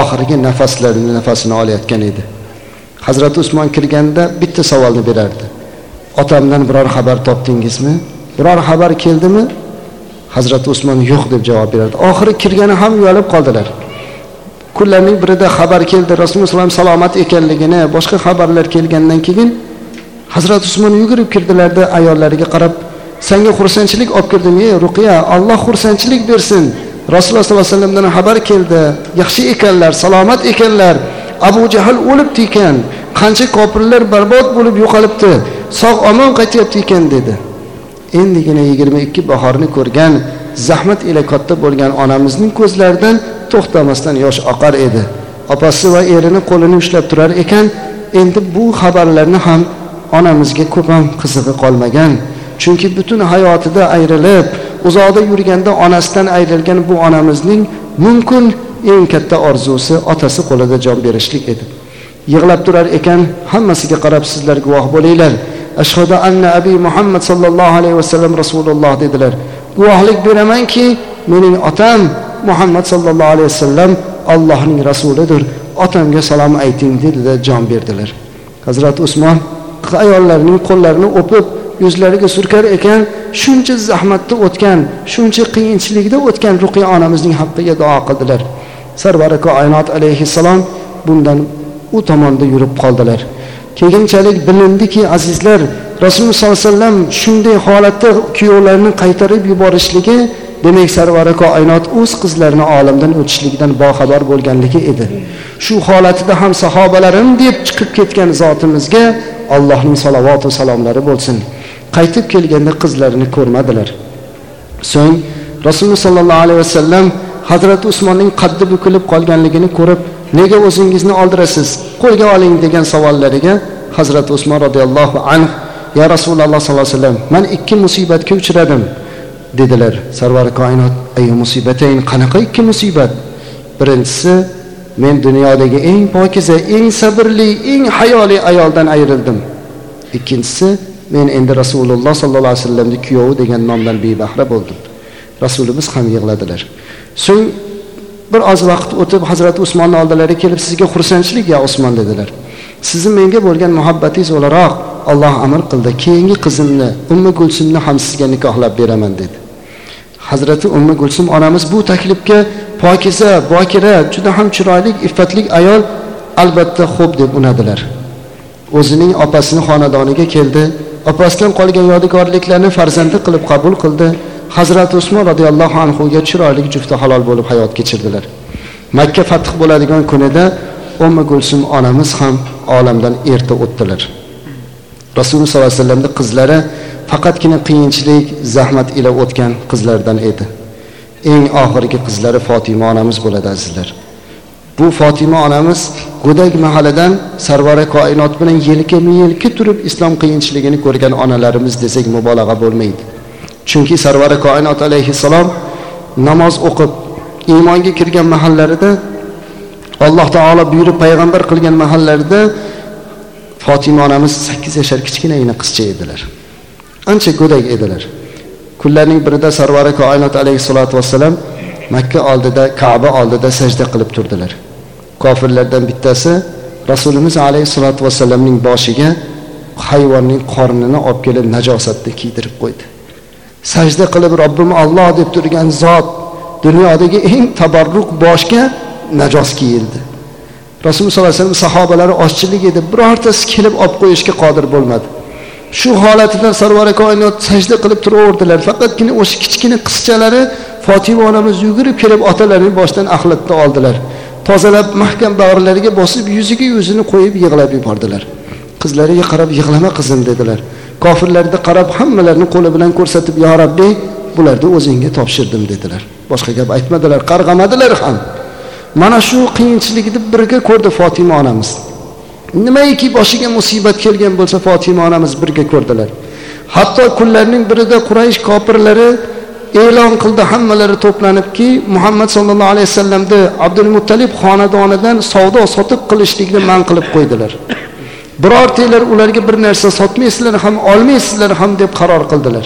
oxirgi nafaslarini nafasini olayotgan edi. Hazrati usmon kirganda bitta savolni berardi. Otamdan biror xabar topdingizmi? Biror xabar keldimi? Hazrati usmon yo'q deb javob berardi. Oxiri kirgani ham uyalib qoldilar. Kunlarning birida xabar keldi rasululloh alayhi vasallam salomat ekanligini boshqa xabarlar kelgandan keyin hazrati usmon yugurib kirdilarda ayollariga qarab senga xursandchilik olib kirdim ey ruqiya alloh xursandchilik bersin. Rasululloh sollallohu alayhi vasallamdan xabar keldi yaxshi ekanlar salomat ekanlar abu jahl o'libdi ekan qancha kofirlar barbod bo'lib yo'qolibdi sog' omon qaytyapti ekan dedi. Endigina yigirma ikki bahorni ko'rgan zahmat ila katta bo'lgan onamizning ko'zlaridan to'xtamasdan yosh oqar edi. Opasi va erini qo'lini ushlab turar ekan endi bu xabarlarni ham onamizga ko'p ham qizig'i qolmagan. Chunki butun hayotida ayrilib uzoqda yurganda onasidan ayrilgan bu onamizning mumkin eng katta orzusi otasi qo'lida jon berishlik edi. Yig'lab turar ekan hammasiga qarab sizlar guvoh bo'linglar. Ashhadu anna abi muhammad sallallohu alayhi vasallam rasululloh dedilar. Guvohlik beramanki mening otam muhammad sallallohu alayhi vasallam allohning rasulidir. Otamga salom ayting dedida jon berdilar. Hazrati usmon ayollarning qo'llarini o'pib yuzlariga surkar ekan shuncha zahmatda o'tgan shuncha qiyinchilikda o'tgan ruqiya onamizning haqqiga duo qildilar. Sarvari koinot alayhissalom bundan u tomonda yurib qoldilar. Keyinchalik bilindiki azizlar rasululloh sollallohu alayhi vasallam shunday holatda kuyovlarini qaytarib yuborishligi demak sarvari koinot o'z qizlarini olamdan o'tishligidan boxabar bo'lganligi edi. Shu holatida ham sahobalarim deb chiqib ketgan zotimizga allohning salovatu salomlari bo'lsin. Qaytib kelganda qizlarini ko'rmadilar. So'ng rasululloh sallallohu alayhi vasallam Hazrat usmonning qaddi bukilib qolganligini ko'rib nega o'zingizni oldirasiz? Qo'lga oling degan savollariga Hazrat usmon roziyallohu anhu ya rasululloh sallallohu alayhi vasallam men ikki musibatga uchradim dedilar. Sarvar koinot ay musibatayn qanaqa ikki musibat? Birinchisi men dunyodagi eng pokiza eng sabrli eng hayoli ayoldan ayrildim. Ikkinchisi men endi rasululloh sollallohu alayhi vasallamni kuyovi degan nomdan bebahra bo'ldim. Rasulimiz ham yig'ladilar. So'ng bir oz vaqt o'tib hazrati usmonni oldilariga kelib sizga xursandchilik ya usmon? dedilar. Sizni menga bo'lgan muhabbatingiz o'laroq olloh amr qildi. Keyingi qizimni ummi gulsumni ham sizga nikohlab beraman dedi. Hazrati ummi gulsum onamiz bu taklifga pokiza bokira juda ham chiroyli iffatli ayol albatta xo'p deb unadilar. O'zining opasini xonadoniga keldi opasidan qolgan yodgorliklarni farzandi qilib qabul qildi hazrati usmon roziyallohu anhuga chiroyli jufti halol bo'lib hayot kechirdilar. Makka fath bo'ladigan kunida umma gulsum onamiz ham olamdan erta o'tdilar. Rasululloh sollallohu alayhi vasallamni qizlari faqatgina qiyinchilik zahmat ila o'tgan qizlardan edi. Eng oxirgi qizlari fotima onamiz bo'ladi azizlar. Bu fotima onamiz go'dak mahalladan sarvara koinot bilan yelkama yelka turib islom qiyinchiligini ko'rgan onalarimiz desak mubolag'a bo'lmaydi. Chunki sarvara koinot alayhissalom namoz o'qib iymonga kirgan mahallarida alloh taolo buyurib payg'ambar qilgan mahallarida fotima onamiz sakkiz yashar kichkinagina qizcha edilar. Ancha go'dak edilar. Kunlarning birida sarvari koinot alayhissalotu vassalam makka oldida kaba oldida sajda qilib turdilar. Kofirlardan bittasi rasulimiz alayhissalotu vassalamning boshiga hayvonning qornini olib kelib najosatni kiydirib qo'ydi. Sajda qilib robbim olloh deb turgan zot dunyodagi eng tabarruk boshga najos kiyildi. Rasululloh sollallohu alayhi vasallam sahobalari ochchilik edi birortasi kelib olib qo'yishga qodir bo'lmadi. Shu holatida sarvari koinot sajda qilib turaverdilar. Faqatgina o'sha kichkina qizchalari fotima onamiz yugurib kelib otalarining boshidan axlatni oldilar. Tozalab mahkam bag'rlariga bosib yuziga yuzini qo'yib yig'lab yubordilar. Qizlariga qarab yig'lama qizim dedilar. Kofirlarga qarab hammalarini qo'li bilan ko'rsatib yo rabbiy bularni o'zingga topshirdim dedilar. Boshqa gap aytmadilar qarg'amadilar ham. Mana shu qiyinchilikni birga ko'rdi fotima onamiz. Nimaiki boshiga musibat kelgan bo'lsa fotima onamiz birga ko'rdilar. Hatto kunlarning birida quraysh kofirlari e'lon qildi hammalari to'planibki muhammad sallallohu alayhi vasallamni abdul muttalib xonadonidan savdo sotib qilishlikni man qilib qo'ydilar. Birortanglar ularga bir narsa sotmaysizlar ham olmaysizlar ham deb qaror qildilar.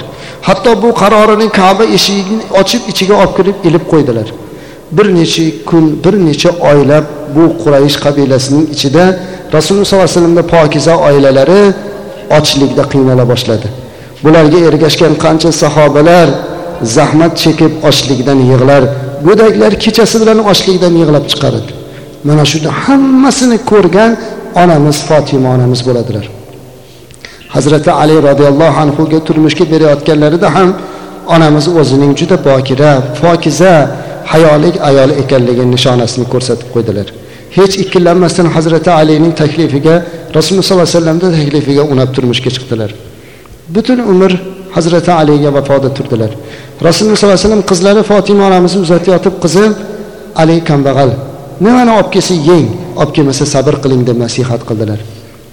Hatto bu qarorini kaba eshigini ochib ichiga olib kirib ilib qo'ydilar. Bir necha kun bir necha oylab bu quraysh qabilasining ichida rasululloh sollallohu alayhi vasallamda pokiza oilalari ochlikda qiynala boshladi. Bularga ergashgan qancha sahobalar zahmat chekib ochlikdan yig'lar go'daklar kechasi bilan ochlikdan yig'lab chiqaradi. Mana shuni hammasini ko'rgan onamiz fotima onamiz bo'ladilar. Hazrati ali roziyallohu anhuga turmushga berayotganlarida ham onamiz o'zining juda pokira pokiza hayolik ayol ekanligi nishonasini ko'rsatib qo'ydilar. Hech ikkilanmasdan hazrati alining taklifiga rasululloh sollallohu alayhi vasallamni taklifiga unab turmushga chiqdilar. Butun umr hazrati aliga vafoda turdilar. Rasululloh sollallohu alayhi vasallam qizlari fotima onamizni uzatayotib qizi ali kambag'al nimani olib kelsa yeng olib kelmasa sabr qiling deb nasihat qildilar.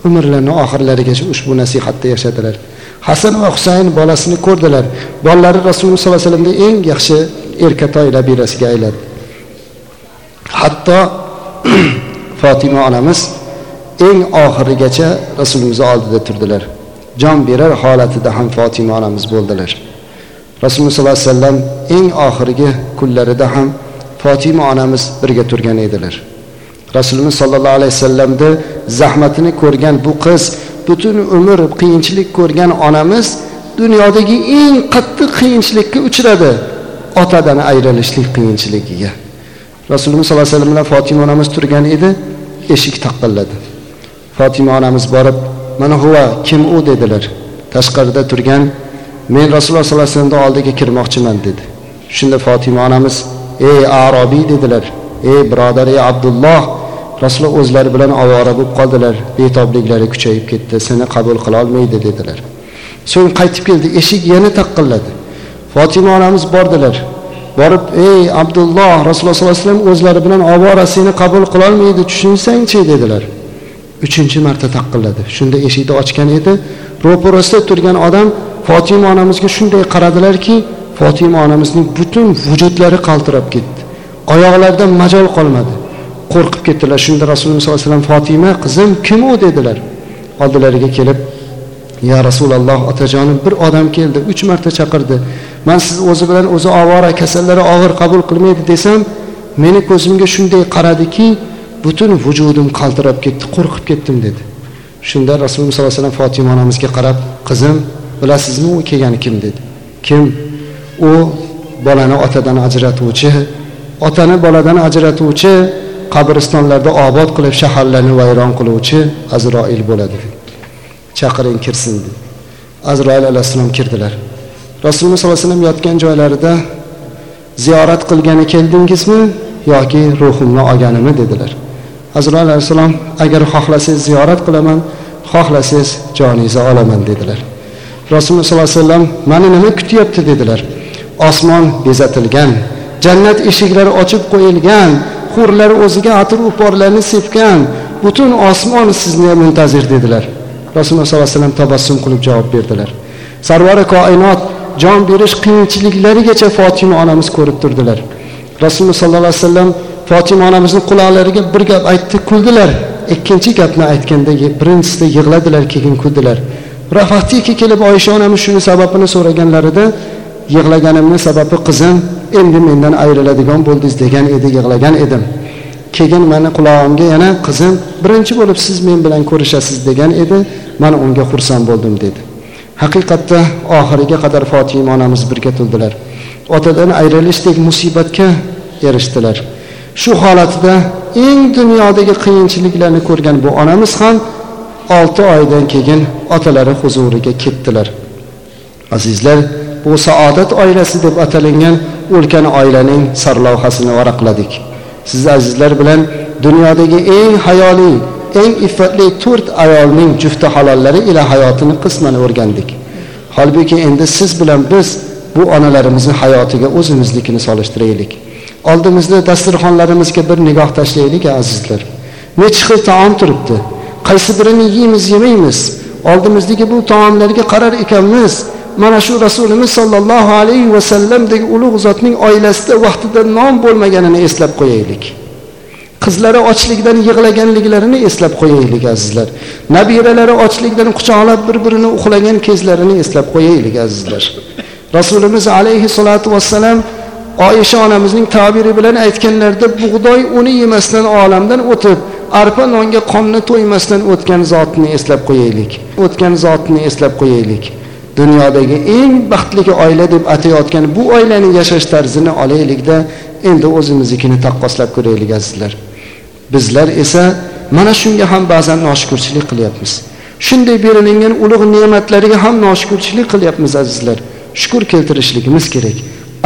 Umrlarini oxirlarigacha ushbu nasihatda yashadilar. Hasan va husayn bolasini ko'rdilar. Bolalari rasululloh sollallohu alayhi vasallamda eng yaxshi erkatoy nabirasiga aylandi hatto fotima onamiz eng oxirigacha rasulimizni oldida turdilar. Jon berar holatida ham fotima onamiz bo'ldilar. Rasululloh sollallohu alayhi vasallam eng oxirgi kunlarida ham fotima onamiz birga turgan edilar. Rasulimiz sollallohu alayhi vasallamni zahmatini ko'rgan bu qiz butun umr qiyinchilik ko'rgan onamiz dunyodagi eng qattiq qiyinchilikka uchradi. Otadan ayrilishlik qiyinchiligiga. Rasululloh sollallohu alayhi vasallam bilan fotima onamiz turgan edi eshik taqilladi. Fotima onamiz borib mana huva kim u? dedilar. Tashqarida turgan men rasululloh sollallohu alayhi vasallamni oldiga kirmoqchiman dedi. Shunda fotima onamiz ey arobiy dedilar. Ey birodar ey abdulloh rasululloh o'zlari bilan ovora bo'lib qoldilar. Betobliklari kuchayib ketdi. Seni qabul qilolmaydi dedilar. So'ng qaytib keldi. Eshik yana taqilladi. Fotima onamiz bordilar. Borib ey abdulloh rasululloh sollallohu alayhi vasallam o'zlari bilan ovora seni qabul qilolmaydi tushunsangchi dedilar. Uchinchi marta taqilladi. Shunda eshikni ochgan edi. Ro'parasida turgan odam fotima onamizga shunday qaradilarki fotima onamizning butun vujudlari qaltirab ketdi. Oyoqlaridan majol qolmadi. Qo'rqib ketdilar. Shunda rasululloh sollallohu alayhi vasallam fotima qizim kim u? dedilar. Oldilariga kelib ya rasululloh otajonim bir odam keldi uch marta chaqirdi. Man siz o'zi bilan o'zi ovora kasallari og'ir qabul qilmaydi desam meni ko'zimga shunday qaradiki butun vujudim qaltirab ketdi qo'rqib ketdim dedi. Shunda rasululloh sollallohu alayhi vasallam fotima onamizga qarab qizim bilasizmi u kelgani kim? dedi. Kim? U bolani otadan ajratuvchi. Otani boladan ajratuvchi qabristonlarda obod qilib shaharlarni vayron qiluvchi azroil bo'ladi. chaqiring kirsin dedi. Azroil alayhissalom kirdilar. Rasululloh sollallohu alayhi vasallam yotgan joylarida ziyorat qilgani keldingizmi yoki ruhimni olganimi dedilar. Azroil alayhissalom agar xohlasangiz ziyorat qilaman xohlasangiz joningizni olaman dedilar. Rasululloh sollallohu alayhi vasallam mani nima kutyapti? dedilar. Osmon bezatilgan jannat eshiklari ochib qo'yilgan hurlar o'ziga atir uporlarni sepgan butun osmon sizni muntazir dedilar. Rasululloh sollallohu alayhi vasallam tabassum qilib javob berdilar. Sarvari koinot jon berish qiyinchiliklarigacha fotima onamiz ko'rib turdilar. Rasululloh sollallohu alayhi vasallam fotima onamizni quloqlariga bir gap aytdi kuldilar. Ikkinchi gapni aytganda birinchisida yig'ladilar keyin kuldilar. Vahtiki kelib oysha onamiz shuni sababini so'raganlarida yig'laganimni sababi qizim endi mendan ayriladigan bo'ldingiz degan edi yig'lagan edim. Keyin mani qulog'imga yana qizim birinchi bo'lib siz men bilan ko'rishasiz degan edi man unga xursand bo'ldim dedi. Haqiqatda oxiriga qadar fotima onamiz birga turdilar. Otadan ayrilishdek musibatga erishdilar. Shu holatida eng dunyodagi qiyinchiliklarni ko'rgan bu onamiz ham olti oydan keyin otalari huzuriga ketdilar. Azizlar bu saodat oilasi deb atalgan ulkan oilaning sarlavhasini varaqladik. Siz azizlar bilan dunyodagi eng hayoliy eng iffatli to'rt ayolning jufti halollari ila hayotini qisman o'rgandik. Holbuki endi siz bilan biz bu onalarimizni hayotiga o'zimiznikini solishtiraylik. Oldimizda dasturxonlarimizga bir nigoh tashlaylik azizlar. Nechi xil taom turibdi. Qaysi birini yeymiz yemaymiz. Oldimizdagi bu taomlarga qarar ekanmiz. Mana shu rasulimiz sollallohu alayhi vasallamdek ulug' zotning oilasida vaqtida non bo'lmaganini eslab qo'yaylik. Qizlari ochlikdan yig'laganliklarini eslab qo'yaylik azizlar. Nabiralari ochlikdan quchoqlab bir birini uxlagan kezlarini eslab qo'yaylik azizlar. Rasulimiz alayhissalotu vassalam oyisha onamizning tabiri bilan aytganlarida bug'doy uni yemasdan olamdan o'tib arpa nonga qonni to'ymasdan o'tgan zotni eslab qo'yaylik o'tgan zotni eslab qo'yaylik. Dunyodagi eng baxtli oila deb atayotgan bu oilani yashash tarzini olaylikda endi o'zimiznikini taqqoslab ko'raylik azizlar. Bizlar esa mana shunga ham ba'zan noshukurchilik qilyapmiz. Shunday berilingan ulug' ne'matlariga ham noshukurchilik qilyapmiz azizlar. Shukur keltirishligimiz kerak.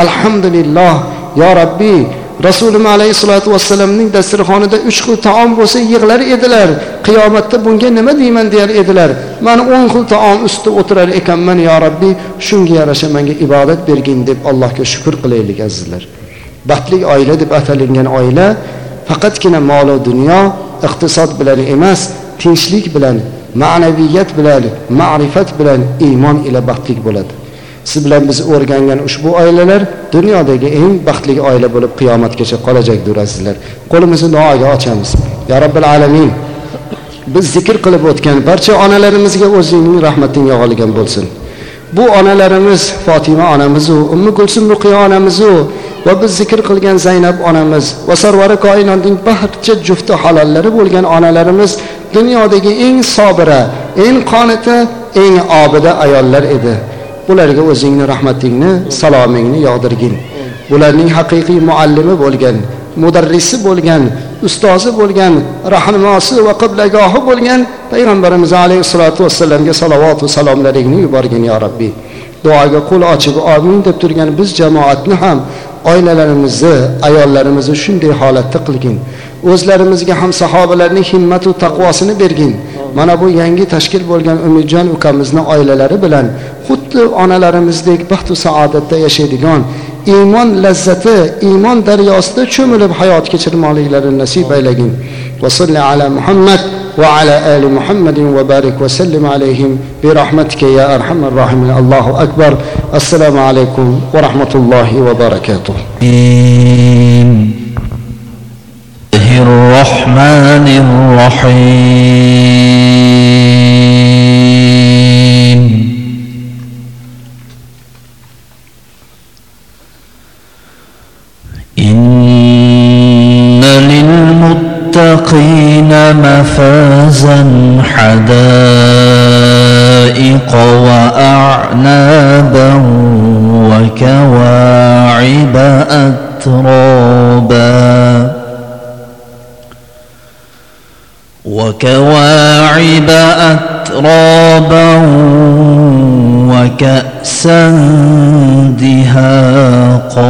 Alhamdulillah yo rabbiy rasulimiz alayhissalotu vassalamning dasturxonida uch xil taom bo'lsa yig'lar edilar. Qiyomatda bunga nima deyman deyar edilar. Man o'n xil taom ustida o'tirar ekanman yo rabbiy shunga yarasha menga ibodat bergin deb allohga shukur qilaylik azizlar. Baxtli oila deb atalingan oila faqatgina molu dunyo iqtisod bilan emas tinchlik bilan ma'naviyat bilan ma'rifat bilan iymon ila baxtli bo'ladi. Siz bilan biz o'rgangan ushbu oilalar dunyodagi eng baxtli oila bo'lib qiyomatgacha qolajakdir azizlar qo'limizni duoga ochamiz. Yo robbil alamin biz zikr qilib o'tgan barcha onalarimizga o'zingning rahmating yog'ilgan bo'lsin. Bu onalarimiz fotima onamizu ummi gulsum ruqiya onamizu va biz zikr qilgan zaynab onamiz va sarvari koinotning barcha jufti halollari bo'lgan onalarimiz dunyodagi eng sobira eng qonita eng obida ayollar edi. Ularga o'zingni rahmatingni salomingni yog'dirgin. Ularning haqiqiy muallimi bo'lgan mudarrisi bo'lgan ustozi bo'lgan rahnamosi va qiblagohi bo'lgan payg'ambarimiz alayhissalotu vassalamga salovat va salomlaringni yuborgin yo rabbiy duoga qo'l ochib omin deb turgan biz jamoatni ham oilalarimizni ayollarimizni shunday holatda qilgin. O'zlarimizga ham sahobalarning himmatu taqvosini bergin. Mana bu yangi tashkil bo'lgan umidjon ukamizni oilalari bilan xuddi onalarimizdek baxtu saodatda yashaydigan iymon lazzati iymon daryosida cho'milib hayot kechirmoqliklarini nasib aylagin. Vasalli ala muhammad وعلى آل محمد وبارك وسلم عليهم برحمتك يا أرحم الراحمين. الله أكبر. السلام عليكم ورحمة الله وبركاته. الرحمن الرحيم. إن للمتقين مفازا حدائق وأعنابا وكواعب أترابا وكواعب أترابا وكأسا دهاقا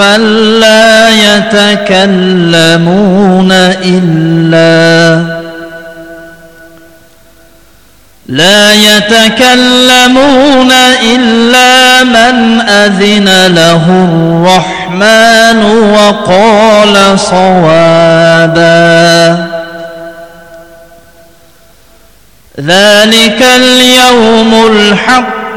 لا يتكلمون إلا لا يتكلمون إلا من أذن له الرحمن وقال صوابا. ذلك اليوم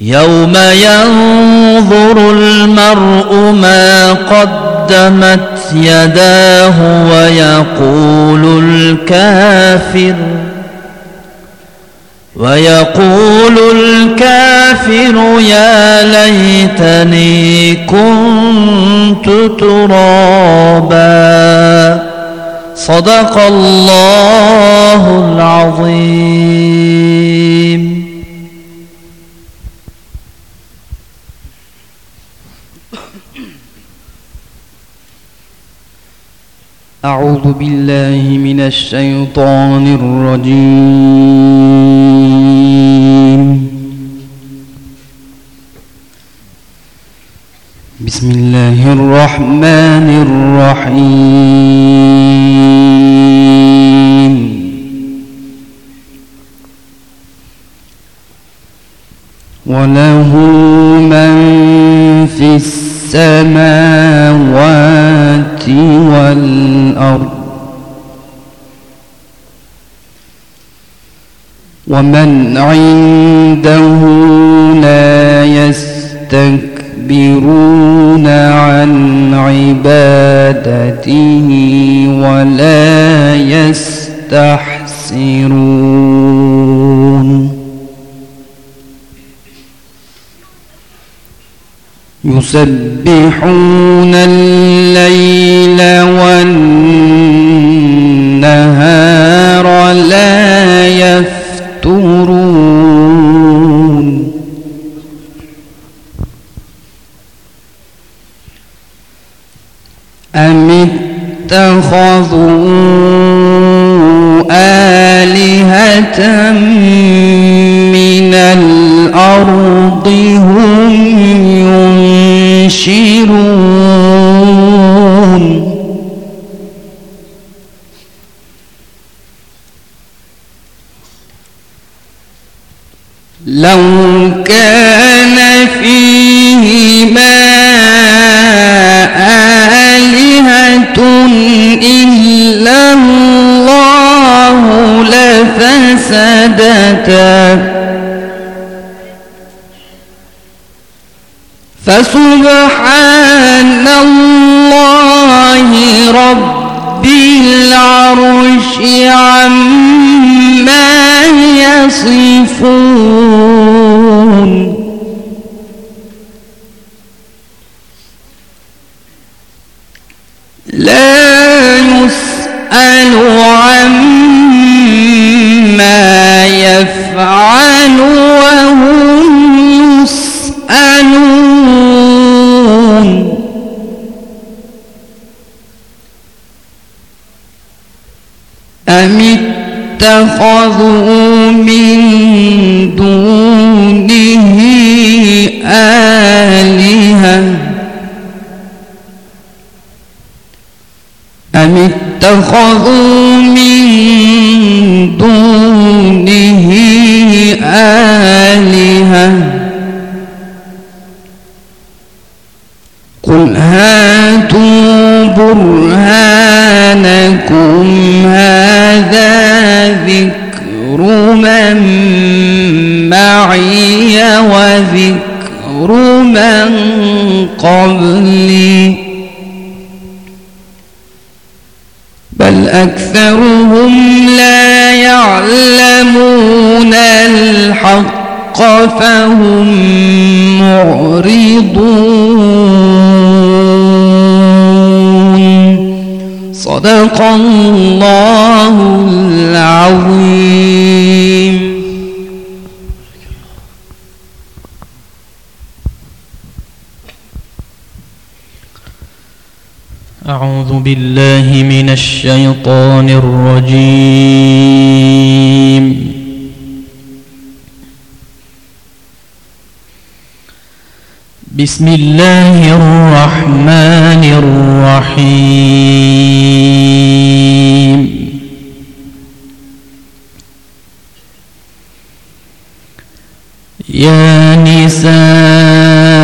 يوم ينظر المرء ما قدمت يداه ويقول الكافر ويقول الكافر يا ليتني كنت ترابا. صدق الله العظيم. أعوذ بالله من الشيطان الرجيم. بسم الله الرحمن الرحيم. وله من في السماوات والأرض. ومن عنده لا يستكبرون عن عبادته ولا يستحسرون. يسبحون الليل والنهار لا يفترون. أم اتخذوا أم اتخذوا من دونه آلهة؟ قل هاتوا برهانكم هذا ذكر من معي وذكر من قبلي. أكثرهم لا يعلمون الحق فهم الشيطان الرجيم. بسم الله الرحمن الرحيم. يا نساء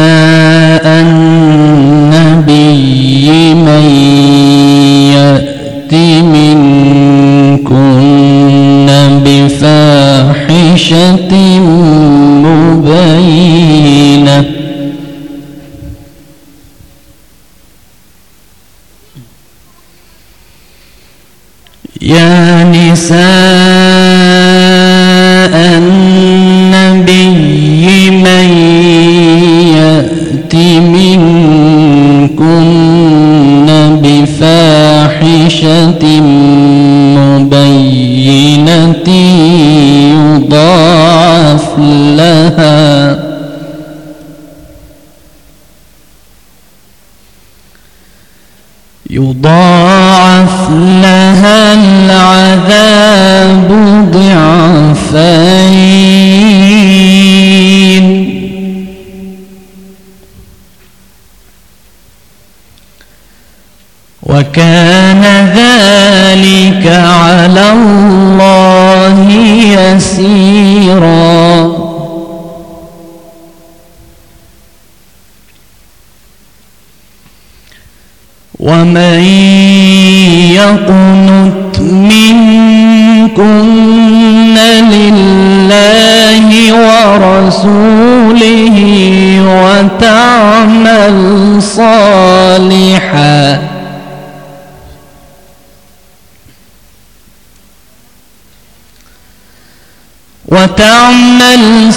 descansar.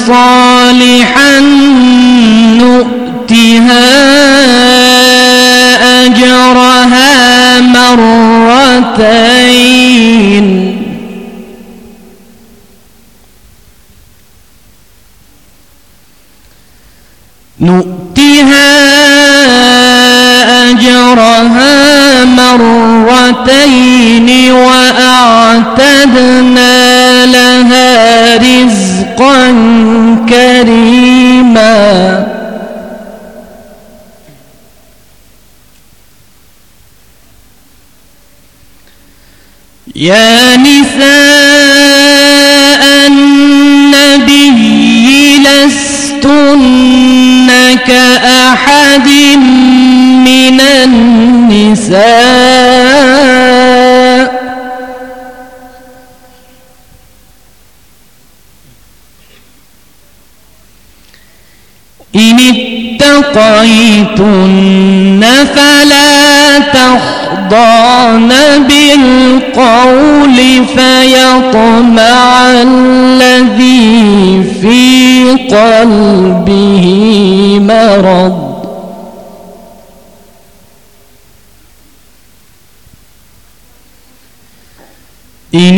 صالحا إن اتقيتن فلا تخضعن بالقول فيطمع الذي في قلبه مرض إن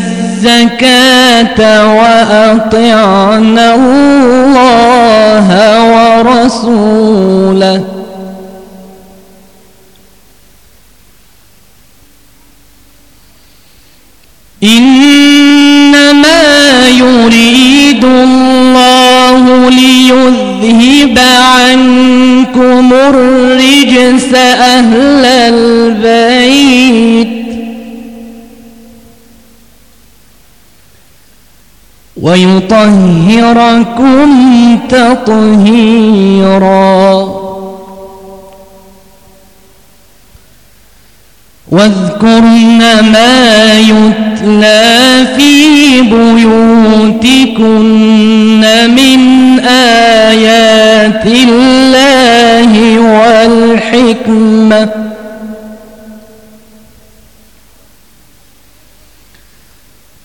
وأطعنا الله ورسوله. إنما يريد الله ليذهب عنكم الرجس أهل البيت. ويطهركم تطهيرا. واذكرن ما يتلى في بيوتكن من آيات الله والحكمة.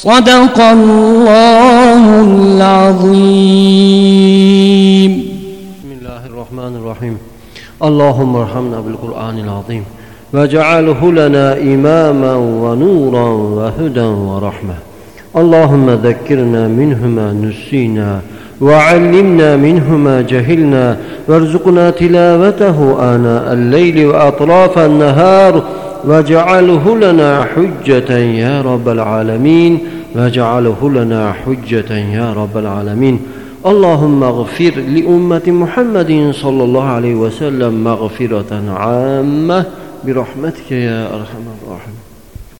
صدق الله العظيم. بسم الله الرحمن الرحيم. اللهم ارحمنا بالقرآن العظيم واجعله لنا إماما ونورا وهدى ورحمة. اللهم ذكرنا منه ما نسينا وعلمنا منه ما جهلنا وارزقنا تلاوته آناء الليل وأطراف النهار واجعله لنا حجة يا رب العالمين واجعله لنا حجة يا رب العالمين. اللهم اغفر لأمة محمد صلى الله عليه وسلم مغفرة عامة برحمتك يا أرحم الراحمين.